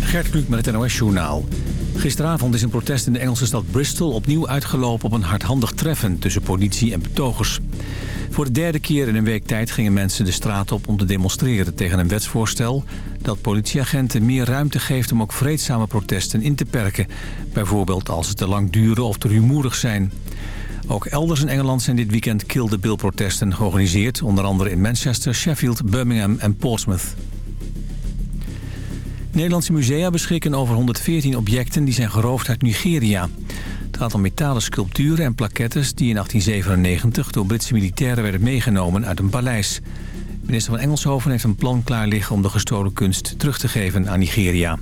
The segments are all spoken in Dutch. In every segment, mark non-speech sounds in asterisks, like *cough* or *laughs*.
Gert Kluk met het NOS-journaal. Gisteravond is een protest in de Engelse stad Bristol opnieuw uitgelopen op een hardhandig treffen tussen politie en betogers. Voor de derde keer in een week tijd gingen mensen de straat op om te demonstreren tegen een wetsvoorstel dat politieagenten meer ruimte geeft om ook vreedzame protesten in te perken. Bijvoorbeeld als ze te lang duren of te rumoerig zijn. Ook elders in Engeland zijn dit weekend Kill the Bill protesten georganiseerd, onder andere in Manchester, Sheffield, Birmingham en Portsmouth. Nederlandse musea beschikken over 114 objecten die zijn geroofd uit Nigeria. Het gaat metalen sculpturen en plaquettes die in 1897 door Britse militairen werden meegenomen uit een paleis. Minister van Engelshoven heeft een plan klaar liggen om de gestolen kunst terug te geven aan Nigeria.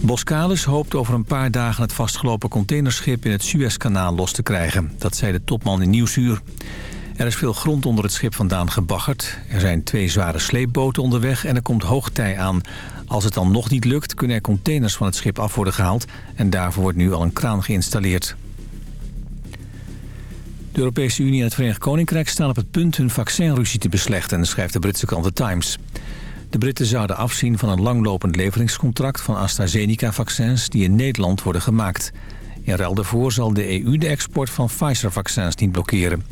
Boskalis hoopt over een paar dagen het vastgelopen containerschip in het Suezkanaal los te krijgen. Dat zei de topman in Nieuwsuur. Er is veel grond onder het schip vandaan gebaggerd. Er zijn twee zware sleepboten onderweg en er komt hoogtij aan. Als het dan nog niet lukt, kunnen er containers van het schip af worden gehaald... en daarvoor wordt nu al een kraan geïnstalleerd. De Europese Unie en het Verenigd Koninkrijk staan op het punt hun vaccinruzie te beslechten, schrijft de Britse krant The Times. De Britten zouden afzien van een langlopend leveringscontract van AstraZeneca-vaccins die in Nederland worden gemaakt. In ruil daarvoor zal de EU de export van Pfizer-vaccins niet blokkeren.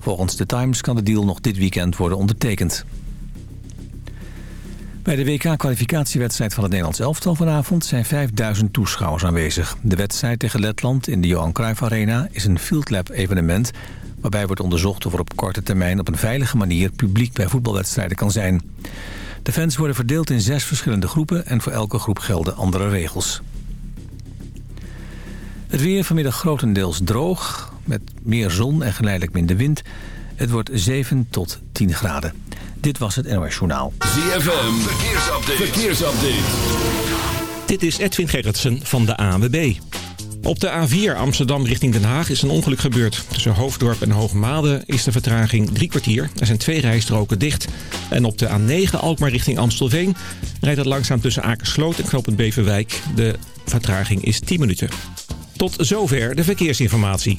Volgens The Times kan de deal nog dit weekend worden ondertekend. Bij de WK-kwalificatiewedstrijd van het Nederlands elftal vanavond zijn 5000 toeschouwers aanwezig. De wedstrijd tegen Letland in de Johan Cruijff Arena is een Field Lab evenement... waarbij wordt onderzocht of er op korte termijn op een veilige manier publiek bij voetbalwedstrijden kan zijn. De fans worden verdeeld in zes verschillende groepen en voor elke groep gelden andere regels. Het weer vanmiddag grotendeels droog, met meer zon en geleidelijk minder wind. Het wordt 7 tot 10 graden. Dit was het NOS Journaal. ZFM, verkeersupdate. verkeersupdate. Dit is Edwin Gerritsen van de ANWB. Op de A4 Amsterdam richting Den Haag is een ongeluk gebeurd. Tussen Hoofddorp en Hoogmade is de vertraging drie kwartier. Er zijn twee rijstroken dicht. En op de A9 Alkmaar richting Amstelveen rijdt het langzaam tussen Akersloot en Knopend Beverwijk. De vertraging is 10 minuten. Tot zover de verkeersinformatie.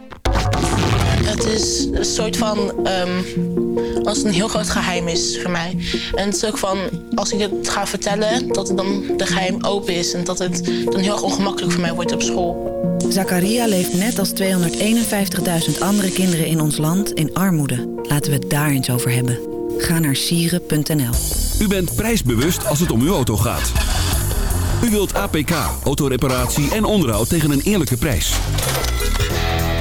Het is een soort van, um, als het een heel groot geheim is voor mij. En het is ook van, als ik het ga vertellen, dat het dan de geheim open is. En dat het dan heel erg ongemakkelijk voor mij wordt op school. Zakaria leeft net als 251.000 andere kinderen in ons land in armoede. Laten we het daar eens over hebben. Ga naar sieren.nl. U bent prijsbewust als het om uw auto gaat. U wilt APK, autoreparatie en onderhoud tegen een eerlijke prijs.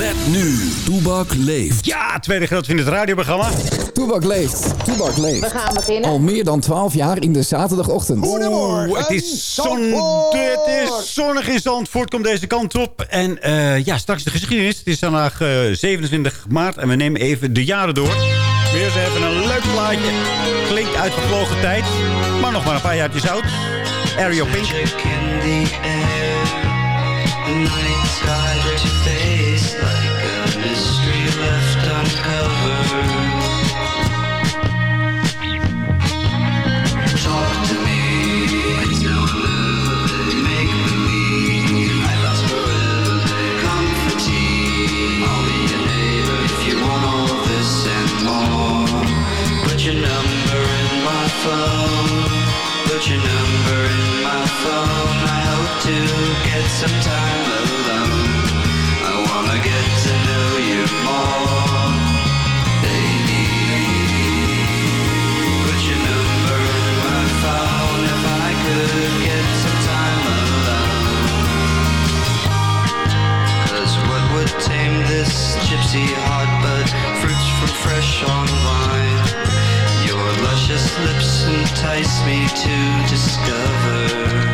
Met nu, Toebak leeft. Ja, tweede groot in het radioprogramma. Toebak leeft. Toebak leeft. We gaan beginnen. Al meer dan 12 jaar in de zaterdagochtend. Goedemorgen. Het is, zon, het is zonnig in Zandvoort. Komt deze kant op. En uh, ja, straks de geschiedenis. Het is vandaag uh, 27 maart. En we nemen even de jaren door. Weer eens even een leuk plaatje. Klinkt uit vervlogen tijd. Maar nog maar een paar jaartjes oud. Aereo Pink. some time alone. I wanna get to know you more, baby. Put your number in my phone if I could get some time what would tame this gypsy heart but fruits from fresh? Your luscious lips entice me to discover.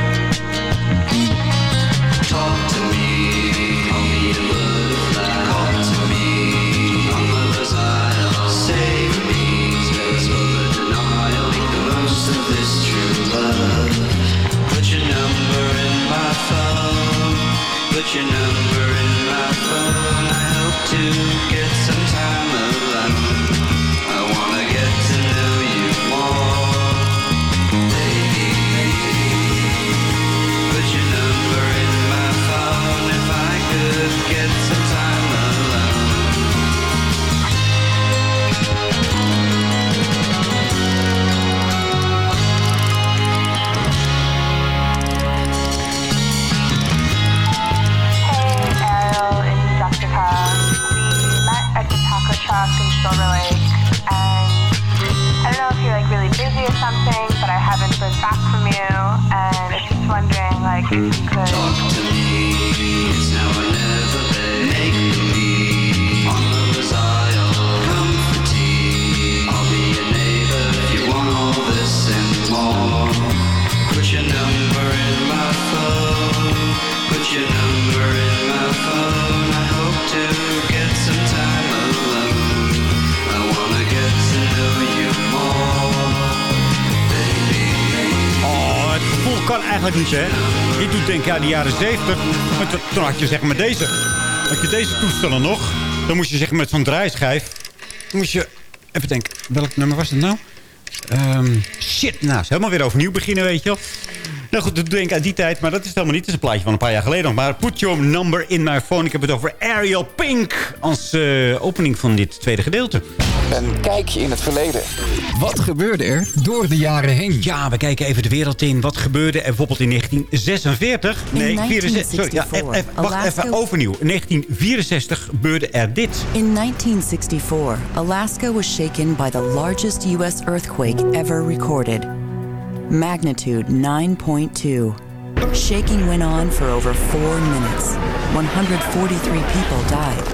De jaren 70. Maar toen- had je zeg maar deze. Had je deze toestellen nog. Dan moest je zeg maar met zo'n draaischijf... Moest je... Even denken, welk nummer was het nou? Ehm, shit, nou, is helemaal weer overnieuw beginnen, weet je wel. Nou goed, dat denk aan die tijd, maar dat is helemaal niet. Het is een plaatje van een paar jaar geleden nog. Maar put your number in my phone. Ik heb het over Ariel Pink als eh, opening van dit tweede gedeelte. Een kijkje in het verleden. Wat gebeurde er door de jaren heen? Ja, we kijken even de wereld in. Wat gebeurde er bijvoorbeeld in 1946? Nee, 64. Sorry, ja, even, even- wacht even, overnieuw. In 1964 gebeurde er dit. In 1964, Alaska was shaken by the largest U.S. earthquake ever recorded. Magnitude 9.2. Shaking went on for over four minutes. 143 people died.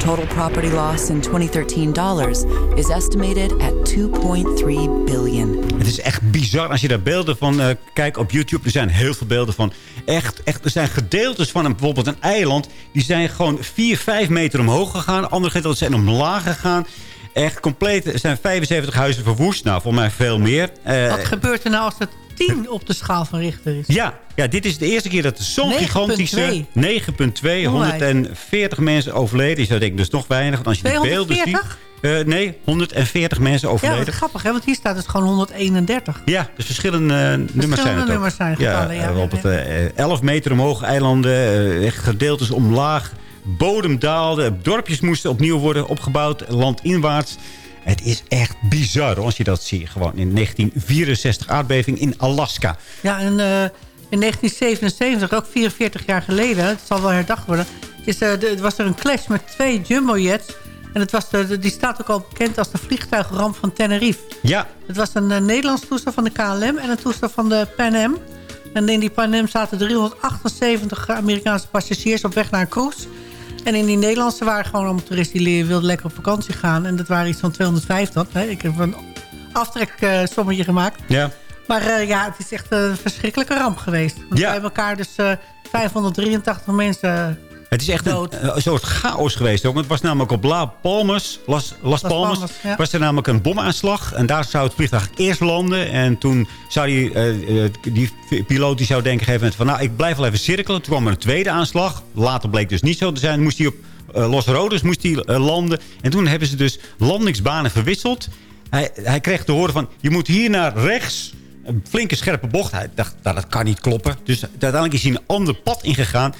Total property loss in 2013 dollars is estimated at 2.3 billion. Het is echt bizar als je daar beelden van eh, kijkt op YouTube. Er zijn heel veel beelden van. Echt, echt, er zijn gedeeltes van een, bijvoorbeeld een eiland. Die zijn gewoon 4, 5 meter omhoog gegaan. Andere gedeeltes zijn omlaag gegaan. Echt compleet. Er zijn 75 huizen verwoest. Nou, voor mij veel meer. Eh, Wat gebeurt er nou als het 10 op de schaal van Richter is? Ja, ja, dit is de eerste keer dat zo'n 9,2. gigantische... 9,2. 140 mensen overleden. Is dat denk ik dus nog weinig. Want als je de beelden ziet... 240? Eh, nee, 140 mensen Ja, overleden. wat grappig, hè? want hier staat het gewoon 131. Ja, dus verschillende eh, nummers zijn het nummers zijn getallen, ja. eh, op het eh, 11 meter omhoog eilanden, gedeeltes omlaag. Bodem daalde, dorpjes moesten opnieuw worden opgebouwd, landinwaarts. Het is echt bizar als je dat ziet. Gewoon in 1964 aardbeving in Alaska. Ja, en eh, in 1977, ook 44 jaar geleden, het zal wel herdacht worden... Is, de- was er een clash met twee jumbojets. En het was de, de- die staat ook al bekend als de vliegtuigramp van Tenerife. Ja, Het was een eh, Nederlands toestel van de KLM en een toestel van de Pan Am. En in die Pan Am zaten 378 Amerikaanse passagiers op weg naar een cruise. En in die Nederlandse waren gewoon allemaal toeristen die wilden lekker op vakantie gaan. En dat waren iets van 250. Hè. Ik heb een aftreksommetje gemaakt. ja. Maar eh, ja, het is echt een verschrikkelijke ramp geweest. Want Ja. bij elkaar dus eh 583 mensen Het is echt een, Dood. een soort chaos geweest. Ook. Want Het was namelijk op La Palmas, Las, Las Palmas, Palmas, ja. was er namelijk een bomaanslag. En daar zou het vliegtuig eerst landen. En toen zou die, eh, eh, die piloot die zou denken gegeven moment van... nou, ik blijf wel even cirkelen. Toen kwam er een tweede aanslag. Later bleek dus niet zo te zijn. Moest hij op eh, Los Rodos moest hij, eh, landen. En toen hebben ze dus landingsbanen verwisseld. Hij, hij kreeg te horen van, je moet hier naar rechts... Een flinke scherpe bocht. Hij dacht, nou, dat kan niet kloppen. Dus uiteindelijk is hij een ander pad ingegaan.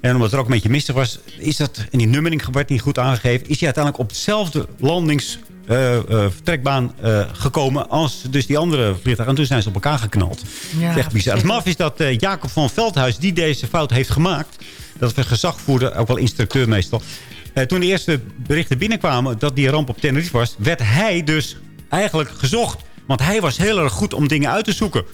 En omdat het er ook een beetje mistig was... is dat, en die nummering werd niet goed aangegeven... is hij uiteindelijk op dezelfde landingsvertrekbaan gekomen... als dus die andere vliegtuigen. En toen zijn ze op elkaar geknald. Ja, echt bizar. Het maf is dat eh, Jacob van Veldhuis... die deze fout heeft gemaakt... dat was gezagvoerder, ook wel instructeur meestal... Eh, toen de eerste berichten binnenkwamen dat die ramp op Tenerife was... werd hij dus eigenlijk gezocht. Want hij was heel erg goed om dingen uit te zoeken.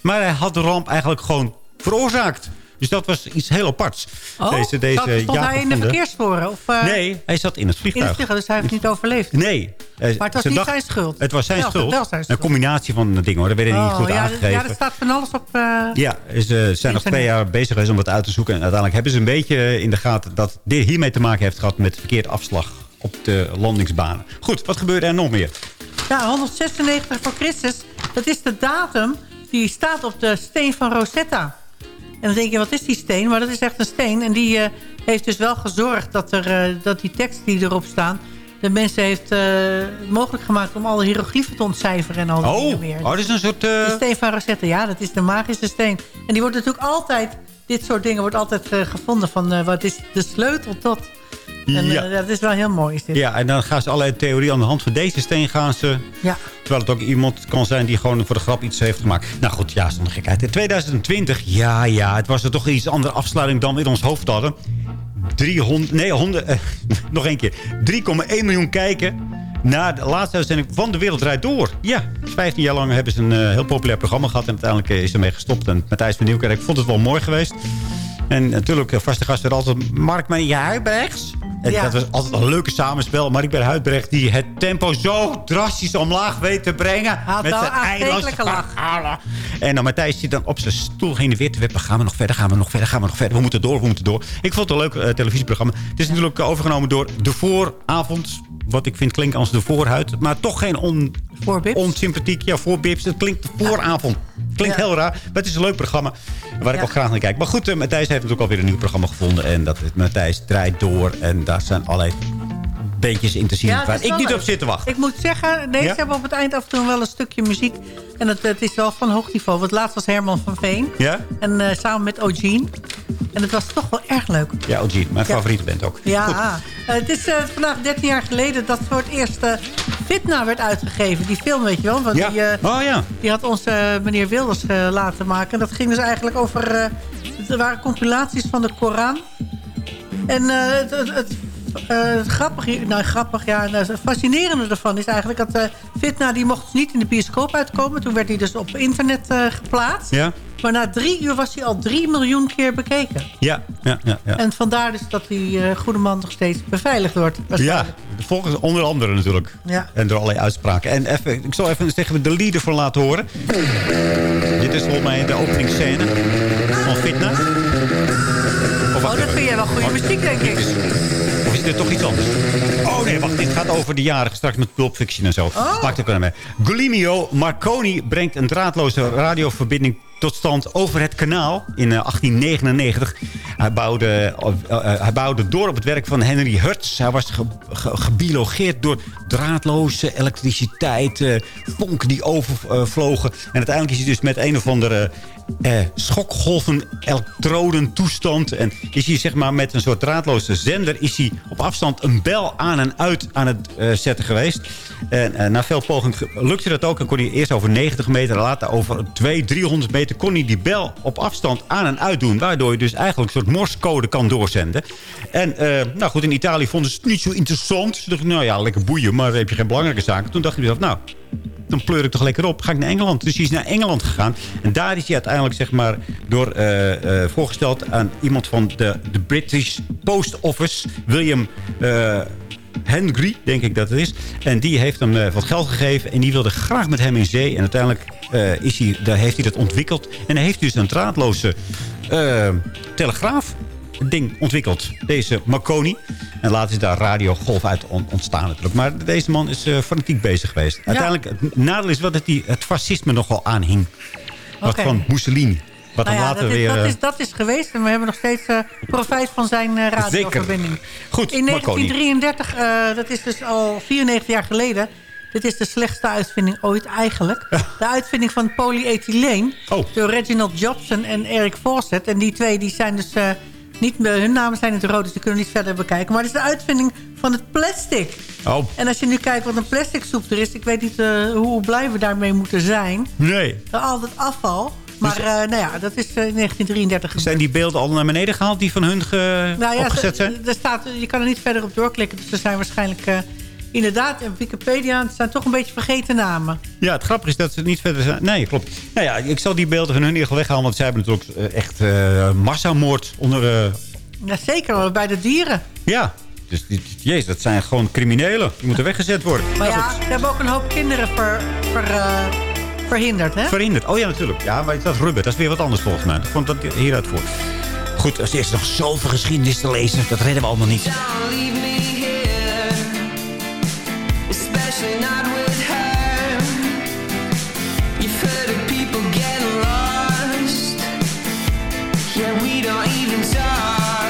Maar hij had de ramp eigenlijk gewoon veroorzaakt. Dus dat was iets heel aparts. Oh, deze, stond hij in de verkeerssporen? Of, eh, Nee, hij zat in het In vliegtuig. het vliegtuig, dus hij heeft niet overleefd. Nee. Eh, Maar het was ze niet dacht- zijn schuld. Het was zijn Wel, schuld. wel zijn Een schuld. combinatie van dingen hoor. Dat werd niet Oh, goed ja, aangegeven. ja, er staat van alles op... eh, Ja, ze zijn nog twee jaar bezig geweest om dat uit te zoeken. En uiteindelijk hebben ze een beetje in de gaten dat dit hiermee te maken heeft gehad met verkeerd afslag op de landingsbanen. Goed, wat gebeurde er nog meer? Ja, 196 voor Christus. Dat is de datum die staat op de steen van Rosetta. En dan denk je, wat is die steen? Maar dat is echt een steen. En die eh, heeft dus wel gezorgd dat, er, eh, dat die teksten die erop staan... de mensen heeft eh, mogelijk gemaakt om alle hieroglyphen te ontcijferen en al Oh, meer. oh, dat is een soort... De steen van Rosetta, ja, dat is de magische steen. En die wordt natuurlijk altijd... Dit soort dingen wordt altijd gevonden van... wat is de sleutel tot... En Ja. eh, dat is wel heel mooi. Is dit. Ja, en dan gaan ze allerlei theorieën aan de hand van deze steen gaan ze... Ja. Terwijl het ook iemand kan zijn die gewoon voor de grap iets heeft gemaakt. Nou goed, ja, zonder gekheid. In 2020, ja, ja, het was er toch iets andere afsluiting dan we in ons hoofd hadden. 300, nee, 100, eh, *laughs* nog één keer. 3,1 miljoen kijken naar de laatste uitzending van De Wereld Draait Door. Ja, 15 jaar lang hebben ze een eh, heel populair programma gehad. En uiteindelijk is ermee gestopt. En Matthijs van Nieuwkerk vond het wel mooi geweest. En natuurlijk, vaste gast werd altijd Mark Marie Huibrechts. En Ja. dat was altijd een leuke samenspel. Mark Marie Huibrecht die het tempo zo drastisch omlaag weet te brengen. Had wel een aanstekelijke lach. En dan Matthijs zit dan op zijn stoel heen en weer te wippen. Gaan we nog verder, gaan we nog verder, gaan we nog verder. We moeten door, we moeten door. Ik vond het een leuk eh, televisieprogramma. Het is natuurlijk overgenomen door De Vooravond. Wat ik vind klinkt als De Voorhuid. Maar toch geen on, onsympathiek. Ja, voorbips. Het klinkt Vooravond. Klinkt heel raar. Maar het is een leuk programma. Waar ik ook graag naar kijk. Maar goed, eh, Matthijs heeft natuurlijk alweer een nieuw programma gevonden. En dat Matthijs draait door. En daar zijn allerlei beetjes in te zien. Ja, het waar ik niet leuk. op zit te wachten. Ik moet zeggen, deze Ja? hebben op het eind af en toe wel een stukje muziek. En het, het is wel van hoog niveau. Want laatst was Herman van Veen. Ja? En eh, samen met O'Gene. En het was toch wel erg leuk. Ja, OG. Mijn Ja. favoriete band ook. Ja, eh, het is eh, vandaag 13 jaar geleden dat voor het eerst Fitna werd uitgegeven. Die film, weet je wel. Want Ja. die, Oh ja. die had onze meneer Wilders laten maken. En dat ging dus eigenlijk over... er waren compilaties van de Koran. En het, het, het, eh, het grappige, nou grappig, ja, nou, het fascinerende ervan is eigenlijk dat eh, Fitna die mocht dus niet in de bioscoop uitkomen. Toen werd hij dus op internet eh, geplaatst. Ja? Maar na drie uur was hij al drie miljoen keer bekeken. Ja, ja, ja. ja. En vandaar dus dat die eh, goede man nog steeds beveiligd wordt. Ja, volgens onder andere natuurlijk. Ja. En door allerlei uitspraken. En even, ik zal even zeggen de leader voor laten horen. Dit is volgens mij de openingsscène van Fitna. Of Oh, dat vind jij wel goede muziek, denk ik. Dit toch iets anders? Oh nee, wacht. Dit gaat over de jarigen straks met Pulp Fiction en zo. Oh. Maakt ook wel mee. Gulimio Marconi brengt een draadloze radioverbinding tot stand over het kanaal in eh, 1899. Hij bouwde, eh, eh, hij bouwde door op het werk van Henry Hertz. Hij was ge, ge- gebiologeerd door draadloze elektriciteit, eh, vonken die overvlogen. En uiteindelijk is hij dus met een of andere eh, schokgolven elektroden toestand. En is hij zeg maar met een soort draadloze zender... is hij op afstand een bel aan en uit aan het eh, zetten geweest. En eh, na veel pogingen ge- lukte dat ook. En kon hij eerst over 90 meter, later over 200, 300 meter... kon hij die bel op afstand aan en uit doen. Waardoor je dus eigenlijk een soort morsecode kan doorzenden. En eh, nou goed, in Italië vonden ze het niet zo interessant. Ze dachten, nou ja, lekker boeien, maar heb je geen belangrijke zaken. Toen dacht hij zelf, nou, dan pleur ik toch lekker op. Ga ik naar Engeland. Dus hij is naar Engeland gegaan. En daar is hij uiteindelijk zeg maar, door eh, eh, voorgesteld aan iemand van de, de British Post Office. William eh, Henry, denk ik dat het is. En die heeft hem wat geld gegeven. En die wilde graag met hem in zee. En uiteindelijk is hij, daar heeft hij dat ontwikkeld. En hij heeft dus een draadloze telegraaf ding ontwikkeld. Deze Marconi. En later is daar radiogolf uit on- ontstaan natuurlijk. Maar deze man is eh, fanatiek bezig geweest. Uiteindelijk, het nadeel is wel dat hij het fascisme nogal aanhing. Wat van Mussolini. Wat Nou ja, later dat, is, weer... dat, eh, is, dat is geweest. En we hebben nog steeds eh, profijt van zijn radioverbinding. Goed, In Marconi. 1933, eh, dat is dus al 94 jaar geleden... Dit is de slechtste uitvinding ooit eigenlijk. *laughs* De uitvinding van polyethyleen. Oh. Door Reginald Jobson en Eric Fawcett. En die twee die zijn dus... eh, niet, hun namen zijn in het rood, dus die kunnen we niet verder bekijken. Maar het is de uitvinding van het plastic. Oh, En als je nu kijkt wat een plastic soep er is... ik weet niet eh, hoe blij we daarmee moeten zijn. nee. Al dat afval. Maar eh, nou ja, dat is eh, in 1933 gebeurd. Zijn die beelden al naar beneden gehaald die van hun ge- Nou ja, opgezet zijn? Er staat, je kan er niet verder op doorklikken. Dus er zijn waarschijnlijk eh, inderdaad, en Wikipedia het zijn toch een beetje vergeten namen. Ja, het grappige is dat ze niet verder zijn. Nee, klopt. Nou ja, ik zal die beelden van hun in ieder geval weghalen. Want zij hebben natuurlijk eh, echt eh, massamoord onder... eh, Ja, zeker, bij de dieren. ja, dus jezus, dat zijn gewoon criminelen. Die moeten weggezet worden. Maar ja, ze hebben ook een hoop kinderen ver, ver, eh, verhinderd, hè? Verhinderd. Oh ja, natuurlijk. Ja, maar dat is rubber. Dat is weer wat anders volgens mij. Ik vond dat hieruit voor. Goed, er is nog zoveel geschiedenis te lezen. Dat redden we allemaal niet. Yeah, we don't even talk.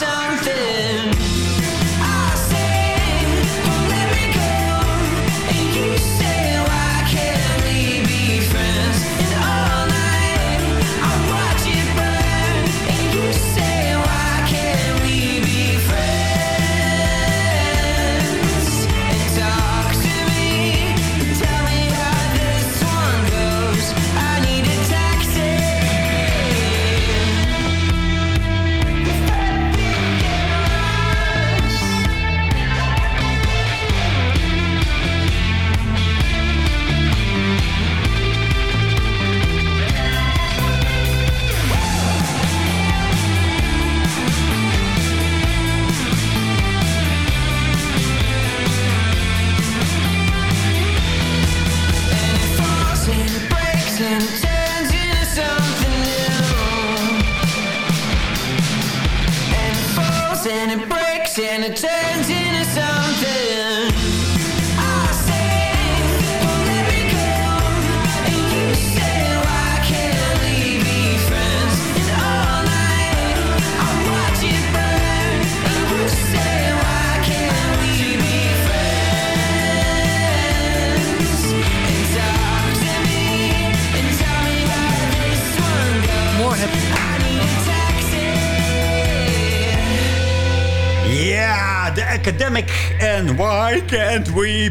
Something.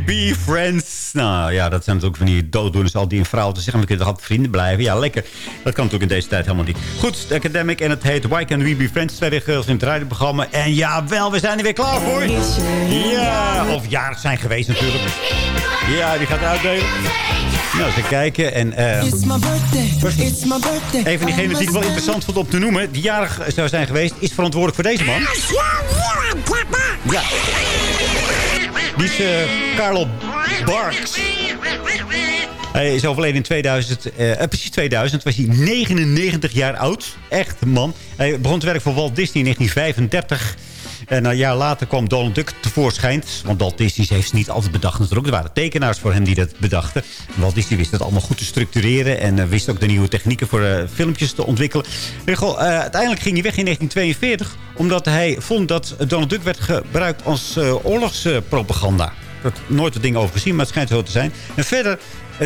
Be friends? Nou ja, dat zijn natuurlijk van die dooddoeners. Al die een vrouw te zeggen, we kunnen toch altijd vrienden blijven? Ja, lekker. Dat kan natuurlijk in deze tijd helemaal niet. Goed, de Academic en het heet Why Can't We Be Friends? Twee weken in het radioprogramma. En jawel, we zijn er weer klaar voor. Ja, of jarig zijn geweest natuurlijk. Ja, die gaat uitdelen. Nou, eens even kijken. En, eh, It's my birthday. It's my birthday. een van diegenen die ik wel interessant vond om te noemen... die jarig zou zijn geweest, is verantwoordelijk voor deze man. Ja. Die is Carlo Barks. Hij is overleden in 2000, eh, eh, precies 2000. Was hij 99 jaar oud. Echt man. Hij begon te werken voor Walt Disney in 1935. En een jaar later kwam Donald Duck tevoorschijn. Want Walt Disney heeft ze niet altijd bedacht natuurlijk. Er waren tekenaars voor hem die dat bedachten. Walt Disney wist dat allemaal goed te structureren. En eh, wist ook de nieuwe technieken voor eh, filmpjes te ontwikkelen. Geval, eh, uiteindelijk ging hij weg in 1942. Omdat hij vond dat Donald Duck werd gebruikt als oorlogspropaganda. Ik heb nooit wat dingen over gezien, maar het schijnt zo te zijn. En verder,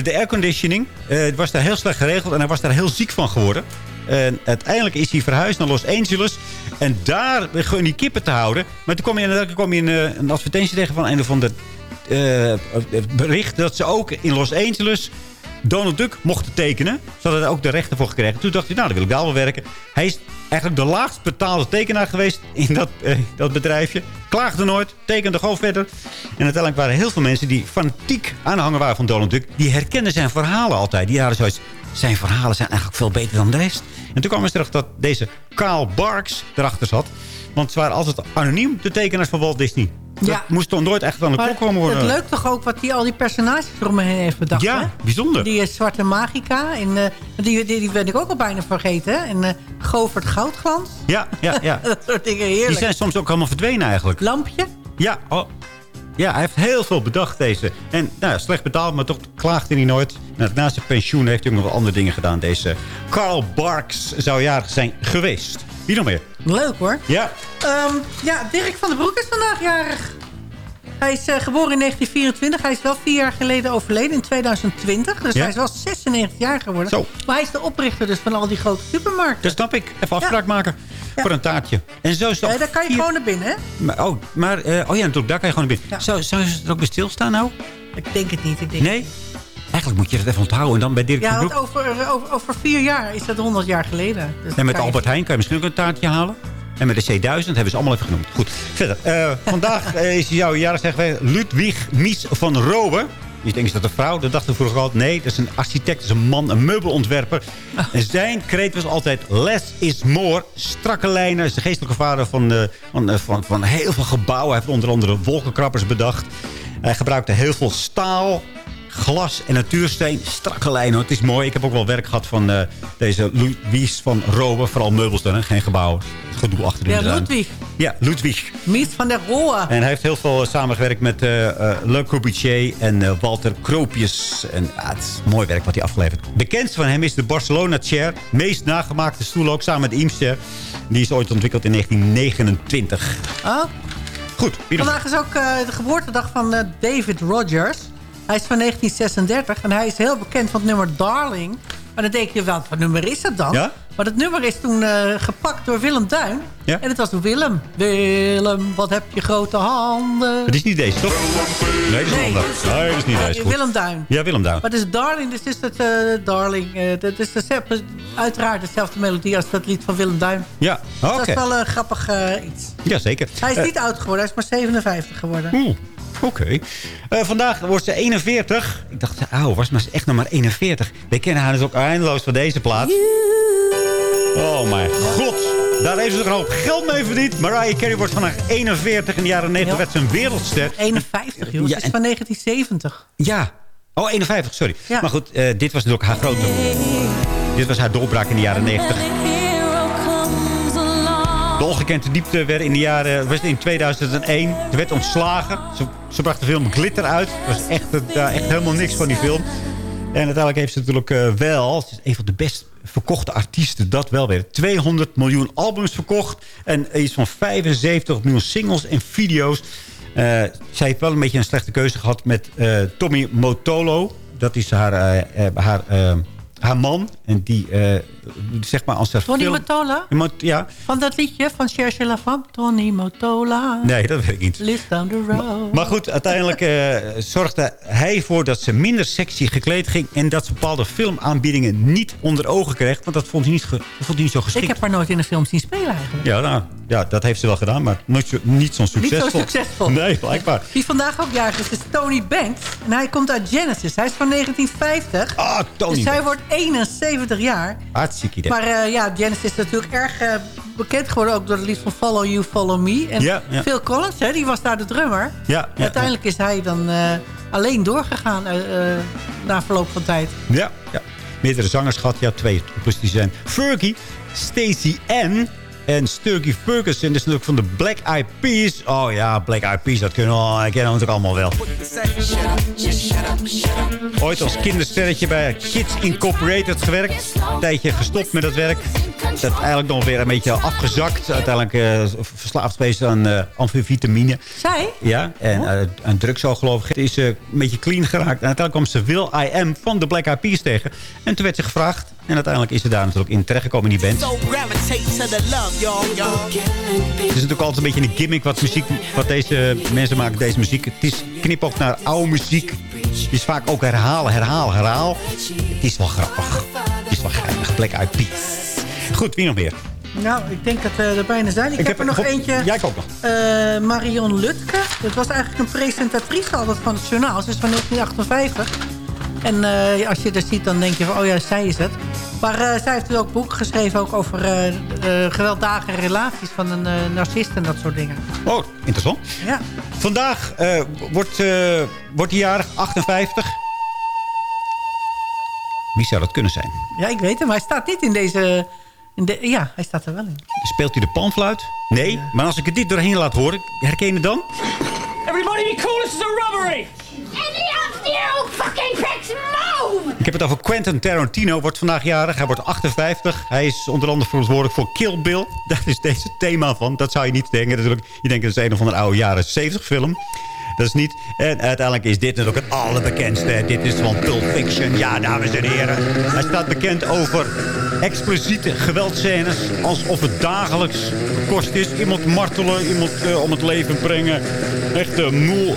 de airconditioning was daar heel slecht geregeld. En hij was daar heel ziek van geworden. En uiteindelijk is hij verhuisd naar Los Angeles. En daar begon hij kippen te houden. Maar toen kwam je, kwam een, eh, een advertentie tegen van een of ander eh, bericht... dat ze ook in Los Angeles Donald Duck mochten tekenen. Ze hadden daar ook de rechten voor gekregen. Toen dacht hij, nou, dan wil ik daar wel werken. Hij is eigenlijk de laagst betaalde tekenaar geweest in dat, eh, dat bedrijfje. klaagde nooit, tekende gewoon verder. En uiteindelijk waren heel veel mensen die fanatiek aanhanger waren van Donald Duck. Die herkenden zijn verhalen altijd. Die hadden zoiets, zijn verhalen zijn eigenlijk veel beter dan de rest. En toen kwamen ze erachter dat deze Carl Barks erachter zat. Want ze waren altijd anoniem, de tekenaars van Walt Disney. Dat Ja. moest toch nooit echt aan de Maar kop komen worden. het leuk toch ook wat die, al die personages eromheen heeft bedacht, Ja, hè? bijzonder. Die eh, Zwarte Magica, en, eh, die, die, die ben ik ook al bijna vergeten? En eh Govert Goudglans, Ja, ja, ja. *laughs* dat soort dingen, heerlijk. Die zijn soms ook allemaal verdwenen eigenlijk. Lampje, Ja, oh. Ja, hij heeft heel veel bedacht deze. En nou, ja, slecht betaald, maar toch klaagde hij nooit. En naast zijn pensioen heeft hij ook nog wel andere dingen gedaan. Deze Carl Barks zou jarig zijn geweest. Wie nog meer? leuk hoor. Ja, Ehm, ja, Dirk van den Broek is vandaag jarig. Hij is eh, geboren in 1924. Hij is wel vier jaar geleden overleden in 2020. Dus Ja. hij is wel 96 jaar geworden. Zo. Maar hij is de oprichter dus van al die grote supermarkten. dat snap ik. Even afspraak maken voor een taartje. En zo is het Ja, al daar kan je vier- gewoon naar binnen, hè? Maar, oh, maar, eh, oh ja, natuurlijk, daar kan je gewoon naar binnen. Zou, zou ze er ook bij stilstaan nou? Ik denk het niet. Ik denk Nee? Eigenlijk moet je dat even onthouden. En dan bij Dirk Ja, want over, over, over vier jaar is dat 100 jaar geleden. Dus En met je- Albert Heijn kan je misschien ook een taartje halen. En met de C1000 hebben ze allemaal even genoemd. Goed, verder. Eh, vandaag *laughs* is jouw jarig, zeggen wij, Ludwig Mies van Rowe. Je denkt, is dat een vrouw? Dat dachten we vroeger al. Nee, dat is een architect, dat is een man, een meubelontwerper. En zijn kreet was altijd less is more. Strakke lijnen, is de geestelijke vader van, eh, van, eh, van, van heel veel gebouwen. Hij heeft onder andere wolkenkrabbers bedacht. Hij gebruikte heel veel staal, glas en natuursteen. Strakke lijnen. Het is mooi. Ik heb ook wel werk gehad van eh, deze Louis van Rowe. Vooral meubels dan, hè? geen gebouwen. Gedoe achter Ja, de tuin. Ludwig. Ja, Ludwig. Mies van der Rohe. En hij heeft heel veel samengewerkt met eh eh, Le Corbusier en eh, Walter Kroopjes. En ja, het is mooi werk wat hij afgeleverd. Bekendst van hem is de Barcelona Chair. Meest nagemaakte stoel ook samen met de Eames Die is ooit ontwikkeld in 1929. Oh, Goed, vandaag is ook eh, de geboortedag van eh, David Rogers. Hij is van 1936 en hij is heel bekend van het nummer Darling. Maar dan denk je, wel, wat nummer is dat dan? Ja? Maar dat nummer is toen eh, gepakt door Willem Duin. Ja? En het was Willem. Willem, wat heb je grote handen. Het is niet deze, toch? Nee, dat is een Nee. ander. Nee, dat is niet deze. Goed. Willem Duin. Ja, Willem Duin. Maar het is Darling, dus is het eh, Darling. eh, dat is dezelfde- uiteraard dezelfde melodie als dat lied van Willem Duin. Ja, Dus oké. Dat is wel een grappig iets. Jazeker. Hij is niet oud geworden, hij is maar 57 geworden. Oeh, oké. Eh, vandaag wordt ze 41. Ik dacht, auw, was maar echt nog maar 41. We kennen haar dus ook eindeloos van deze plaat. Oh mijn god. Daar heeft ze toch een hoop geld mee verdiend. Mariah Carey wordt vandaag 41. In de jaren 90 Ja. werd ze een wereldster. 51, joh. Ja, Het is en- van 1970. Ja. Oh, 51, sorry. Ja. Maar goed, eh, dit was natuurlijk haar grote... Dit was haar doorbraak in de jaren 90. De ongekende diepte werd in de jaren was in 2001. Ze werd ontslagen. Ze, ze bracht de film Glitter uit. Er was echt, eh, echt helemaal niks van die film. En uiteindelijk heeft ze natuurlijk eh, wel... Ze is een van de best verkochte artiesten. Dat wel weer. 200 miljoen albums verkocht. En iets van 75 miljoen singles en video's. Eh, zij heeft wel een beetje een slechte keuze gehad met Tommy Motolo. Dat is haar, haar, haar man. En die, zeg maar, als er Tony film- Motola? Mot- Ja, Van dat liedje van Cherche La Femme. Tony Motola. nee, dat weet ik niet. Live down the road. Maar goed, uiteindelijk eh, zorgde hij voor dat ze minder sexy gekleed ging... en dat ze bepaalde filmaanbiedingen niet onder ogen kreeg. Want dat vond hij niet, vond hij niet zo geschikt. Ik heb haar nooit in een film zien spelen eigenlijk. Ja, nou, ja, dat heeft ze wel gedaan, maar niet, zo- niet zo'n succesvol. succesvol. Nee, blijkbaar. Wie vandaag ook jarig is, is Tony Banks. En hij komt uit Genesis. Hij is van 1950. Ah, Tony Dus hij wordt 71 jaar. Hartstikke idee. Maar eh, ja, Genesis is natuurlijk erg eh, bekend geworden... ook door het lied van Follow You, Follow Me. En Ja, ja. Phil Collins, hè, die was daar de drummer. ja, ja, Uiteindelijk is hij dan eh, alleen doorgegaan na verloop van tijd. Ja, ja. Meerdere zangers gehad. Ja, twee. Die zijn Fergie, Stacey Ann en Sturkey Ferguson. Is natuurlijk van de Black Eyed Peas. Oh ja, Black Eyed Peas, dat kunnen we, kennen we natuurlijk allemaal wel. Ooit als kindersterretje bij Kids Incorporated gewerkt. Een tijdje gestopt met dat werk. Dat eigenlijk nog weer een beetje afgezakt. Uiteindelijk eh, verslaafd geweest aan eh amfivitamine. Zij? Ja, en uh, een drugs zo geloof ik. Is een beetje clean geraakt. En uiteindelijk kwam ze Will I Am van de Black Eyed Peas tegen. En toen werd ze gevraagd. En uiteindelijk is ze daar natuurlijk in terechtgekomen in die band. Het is natuurlijk altijd een beetje een gimmick wat, muziek, wat deze mensen maken, deze muziek. Het is knipoog naar oude muziek. Het is vaak ook herhalen, herhalen, herhaal. Het is wel grappig. Het is wel geinig. Black Eyed Peas. Goed, wie nog meer? Nou, ik denk dat we er bijna zijn. Ik, heb, er nog eentje. Jij komt nog. Eh, Marion Lutke. Dat was eigenlijk een presentatrice altijd van het journaal. Ze is van 1958. En eh, als je dat ziet, dan denk je van, oh ja, zij is het. Maar eh, zij heeft ook boeken geschreven ook over eh, eh, gewelddadige relaties van een eh, narcist en dat soort dingen. Oh, interessant. Ja. Vandaag eh, wordt, eh wordt hij jarig 58. Wie zou dat kunnen zijn? ja, ik weet hem. Hij staat niet in deze... In de, ja, hij staat er wel in. Speelt hij de panfluit? Nee, maar als ik het niet doorheen laat horen, herken je het dan? Everybody be cool, this is a robbery! Fucking pricks move! Ik heb het over Quentin Tarantino, wordt vandaag jarig. Hij wordt 58. Hij is onder andere verantwoordelijk voor Kill Bill. *laughs* Daar is deze thema van. Dat zou je niet denken. Natuurlijk, je denkt dat is een of andere oude jaren 70 film. Dat is niet. En uiteindelijk is dit natuurlijk het allerbekendste. Dit is van Pulp Fiction. Ja, dames en heren. Hij staat bekend over expliciete geweldscènes. Alsof het dagelijks kost is. Iemand martelen, iemand eh, om het leven brengen. Echt de,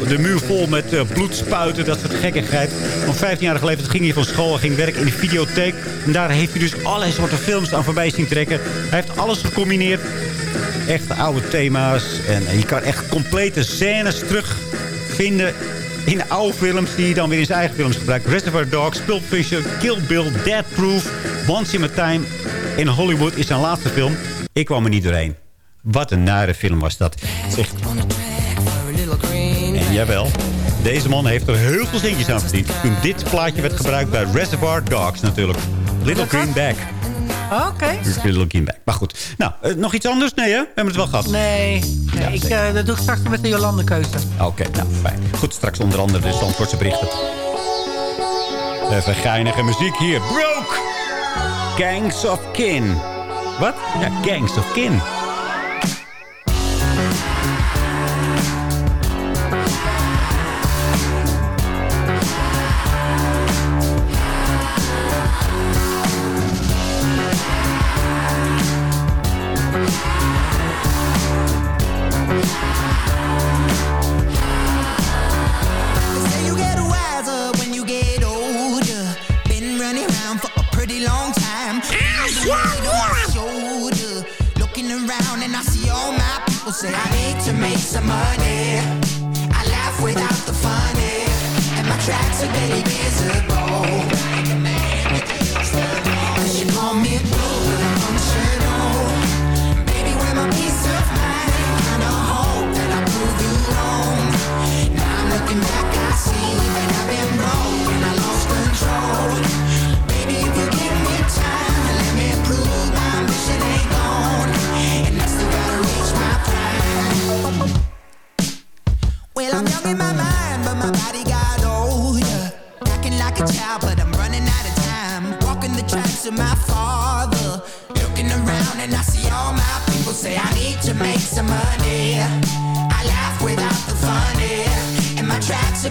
de muur vol met eh, bloed spuiten. Dat soort gekkigheid. Van 15 jaar geleden ging hij van school. Ging werken in de videotheek. En daar heeft hij dus allerlei soorten films aan voorbij zien trekken. Hij heeft alles gecombineerd. Echte oude thema's. En je kan echt complete scènes terugvinden in oude films die hij dan weer in zijn eigen films gebruikt. Reservoir Dogs, Pulp Fiction, Kill Bill, Dead Proof, Once in a Time in Hollywood is zijn laatste film. Ik kwam er niet doorheen. Wat een nare film was dat. Echt. En jawel, deze man heeft er heel veel centjes aan verdiend. Toen dit plaatje werd gebruikt bij Reservoir Dogs natuurlijk. Little Greenback. Oké. Little Greenback. Maar goed. Nou, eh, nog iets anders? Nee hè? We hebben het wel gehad. Nee, nee ik, eh, dat doe ik straks met de Jolande keuze. Oké, nou fijn. Goed, straks onder andere de Zandvoortse berichten. Even geinige muziek hier. Broke! Gangs of Kin. Wat? Ja, Gangs of Kin. To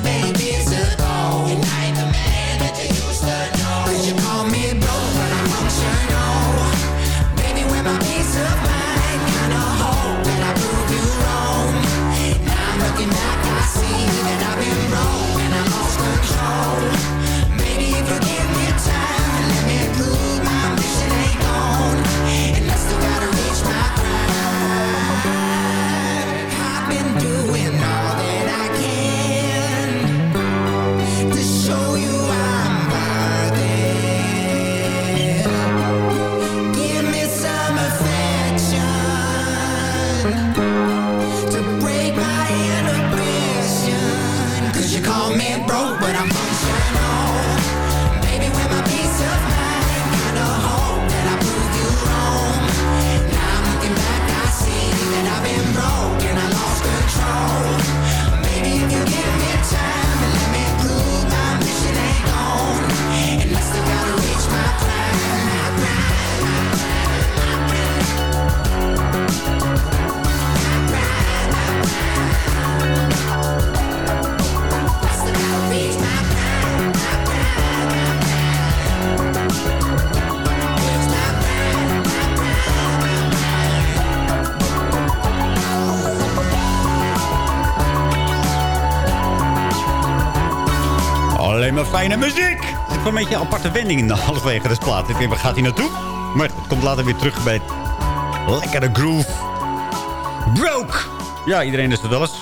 my tracks fijne muziek. Een beetje een aparte wending in de halverwege des plaat. Ik denk, waar gaat hij naartoe? Maar het komt later weer terug bij Lekkere groove. Broke. Ja, iedereen is er wel eens.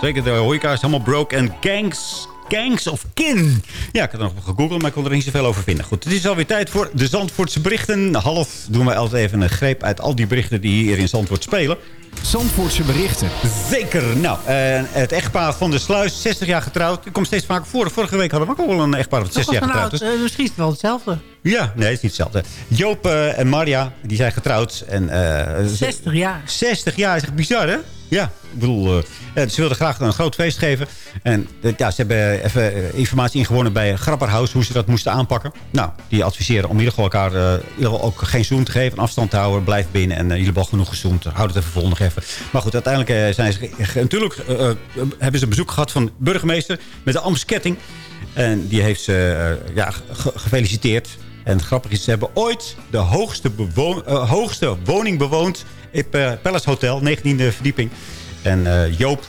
Zeker de horeca is helemaal broke. En gangs, gangs of kin. Ja, ik had er nog gegoogeld, maar ik kon er niet zoveel over vinden. Goed, het is alweer tijd voor de Zandvoortse berichten. Half doen we altijd even een greep uit al die berichten die hier in Zandvoort spelen. Zandvoortse berichten. Zeker. Nou, eh, het echtpaar van de Sluis, 60 jaar getrouwd. Het komt steeds vaker voor. Vorige week hadden we ook al wel een echtpaar van Dat 60 was jaar getrouwd. oud, Dus- eh, misschien is het wel hetzelfde. ja, nee, het is niet hetzelfde. Joop eh, en Maria, die zijn getrouwd. En, eh, ze- 60 jaar. 60 jaar is echt bizar, hè? Ja, ik bedoel, ze wilden graag een groot feest geven. En ja, ze hebben even informatie ingewonnen bij Grapperhaus... hoe ze dat moesten aanpakken. Nou, die adviseren om in ieder geval elkaar eh, in ieder geval ook geen zoen te geven... een afstand te houden, blijf binnen en uh, jullie hebben al genoeg gezoend. Houd het even vol nog even. Maar goed, uiteindelijk eh, zijn ze... natuurlijk eh, eh, hebben ze een bezoek gehad van de burgemeester... met de Amsketting. En die heeft ze ja, ge- gefeliciteerd... En het grappige is, ze hebben ooit de hoogste, hoogste woning bewoond... in Palace Hotel, 19e verdieping. En Joop,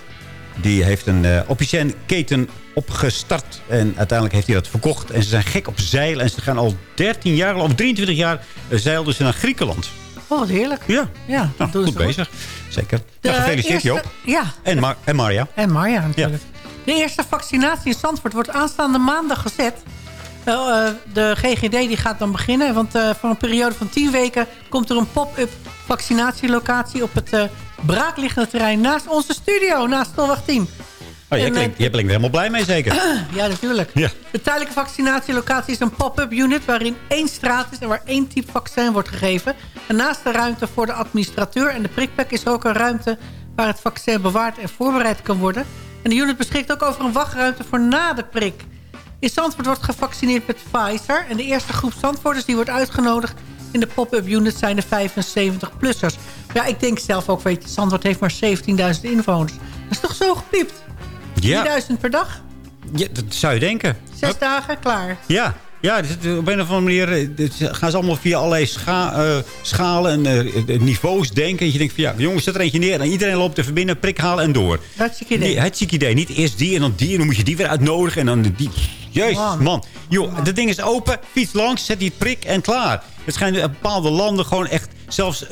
die heeft een uh, keten opgestart. En uiteindelijk heeft hij dat verkocht. En ze zijn gek op zeilen. En ze gaan al 13 jaar, of 23 jaar, zeilden ze naar Griekenland. Oh, wat heerlijk. Ja, ja dat nou, goed bezig. Zeker. Ja, gefeliciteerd eerste- Joop. Ja. En, Mar en Marja. En Marja natuurlijk. De eerste vaccinatie in Zandvoort wordt aanstaande maandag gezet. Uh, uh, de GGD die gaat dan beginnen. Want uh, voor een periode van 10 weken komt er een pop-up vaccinatielocatie... op het braakliggende terrein naast onze studio, naast Tolwacht 10. Oh, jij, klinkt, jij bent er helemaal blij mee zeker? *clears throat* ja, natuurlijk. Ja. De tijdelijke vaccinatielocatie is een pop-up unit... waarin één straat is en waar één type vaccin wordt gegeven. En naast de ruimte voor de administrateur en de prikplek... is er ook een ruimte waar het vaccin bewaard en voorbereid kan worden. En de unit beschikt ook over een wachtruimte voor na de prik. In Zandvoort wordt gevaccineerd met Pfizer. En de eerste groep Zandvoorters die wordt uitgenodigd in de pop-up unit zijn de 75-plussers. Ja, ik denk zelf ook, weet je, Zandvoort heeft maar 17.000 inwoners. Dat is toch zo gepiept? Ja. 3000 per dag? Ja, dat zou je denken. Zes Hup. dagen, klaar. Ja, ja, dus op een of andere manier gaan ze allemaal via allerlei scha uh, schalen en uh, niveaus denken. En je denkt van ja, jongens, zet er eentje neer. En iedereen loopt even binnen, prik halen en door. Hartstikke idee. Nee, hartstikke idee. Niet eerst die en dan die. En dan moet je die weer uitnodigen. En dan die. Jezus, man. man. Joh, man. dat ding is open. Fiets langs, zet die het prik en klaar. Het schijnt in bepaalde landen gewoon echt... Zelfs, uh,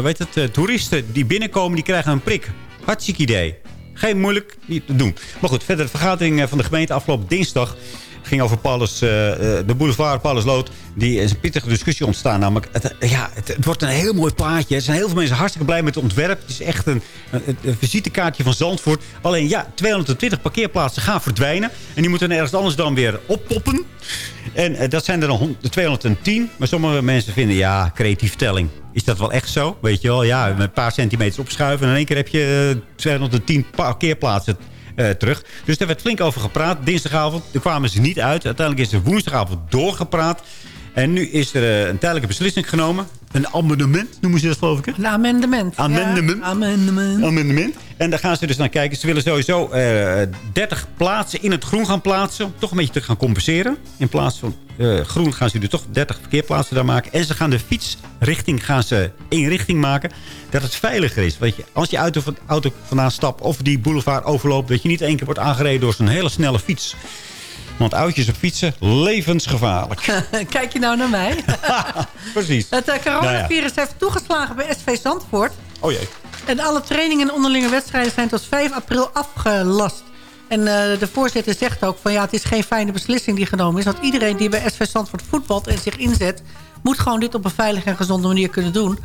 weet het, toeristen die binnenkomen, die krijgen een prik. Hartstikke idee. Geen moeilijk niet te doen. Maar goed, verder de vergadering van de gemeente afgelopen dinsdag ging over Paulus, uh, de boulevard Paulusloot. Die is een pittige discussie ontstaan. Namelijk, het, ja, het, wordt een heel mooi plaatje. Er zijn heel veel mensen hartstikke blij met het ontwerp. Het is echt een, een, visitekaartje van Zandvoort. Alleen ja, 220 parkeerplaatsen gaan verdwijnen. En die moeten ergens anders dan weer oppoppen. En dat zijn er dan 210. Maar sommige mensen vinden, ja, creatief telling. Is dat wel echt zo? Weet je wel, ja, met een paar centimeters opschuiven. En in één keer heb je uh, 210 parkeerplaatsen uh, terug. Dus daar werd flink over gepraat. Dinsdagavond daar kwamen ze niet uit. Uiteindelijk is er woensdagavond doorgepraat. En nu is er uh, een tijdelijke beslissing genomen. Een amendement noemen ze dat geloof ik. Hè? Een amendement. Amendement. Ja, amendement. Amendement. En daar gaan ze dus naar kijken. Ze willen sowieso uh, 30 plaatsen in het groen gaan plaatsen. Om toch een beetje te gaan compenseren. In plaats van uh, groen gaan ze er toch 30 verkeerplaatsen daar maken. En ze gaan de fietsrichting gaan ze één richting maken. Dat het veiliger is. Weet je, als je de auto vandaan stapt of die boulevard overloopt. Dat je niet één keer wordt aangereden door zo'n hele snelle fiets. Want oudjes op fietsen, levensgevaarlijk. *laughs* Kijk je nou naar mij? *laughs* Precies. Het uh, coronavirus nou ja. heeft toegeslagen bij SV Zandvoort. Oh jee. En alle trainingen en onderlinge wedstrijden zijn tot 5 april afgelast. En uh, de voorzitter zegt ook van ja, het is geen fijne beslissing die genomen is. Want iedereen die bij SV Zandvoort voetbalt en zich inzet... moet gewoon dit op een veilige en gezonde manier kunnen doen.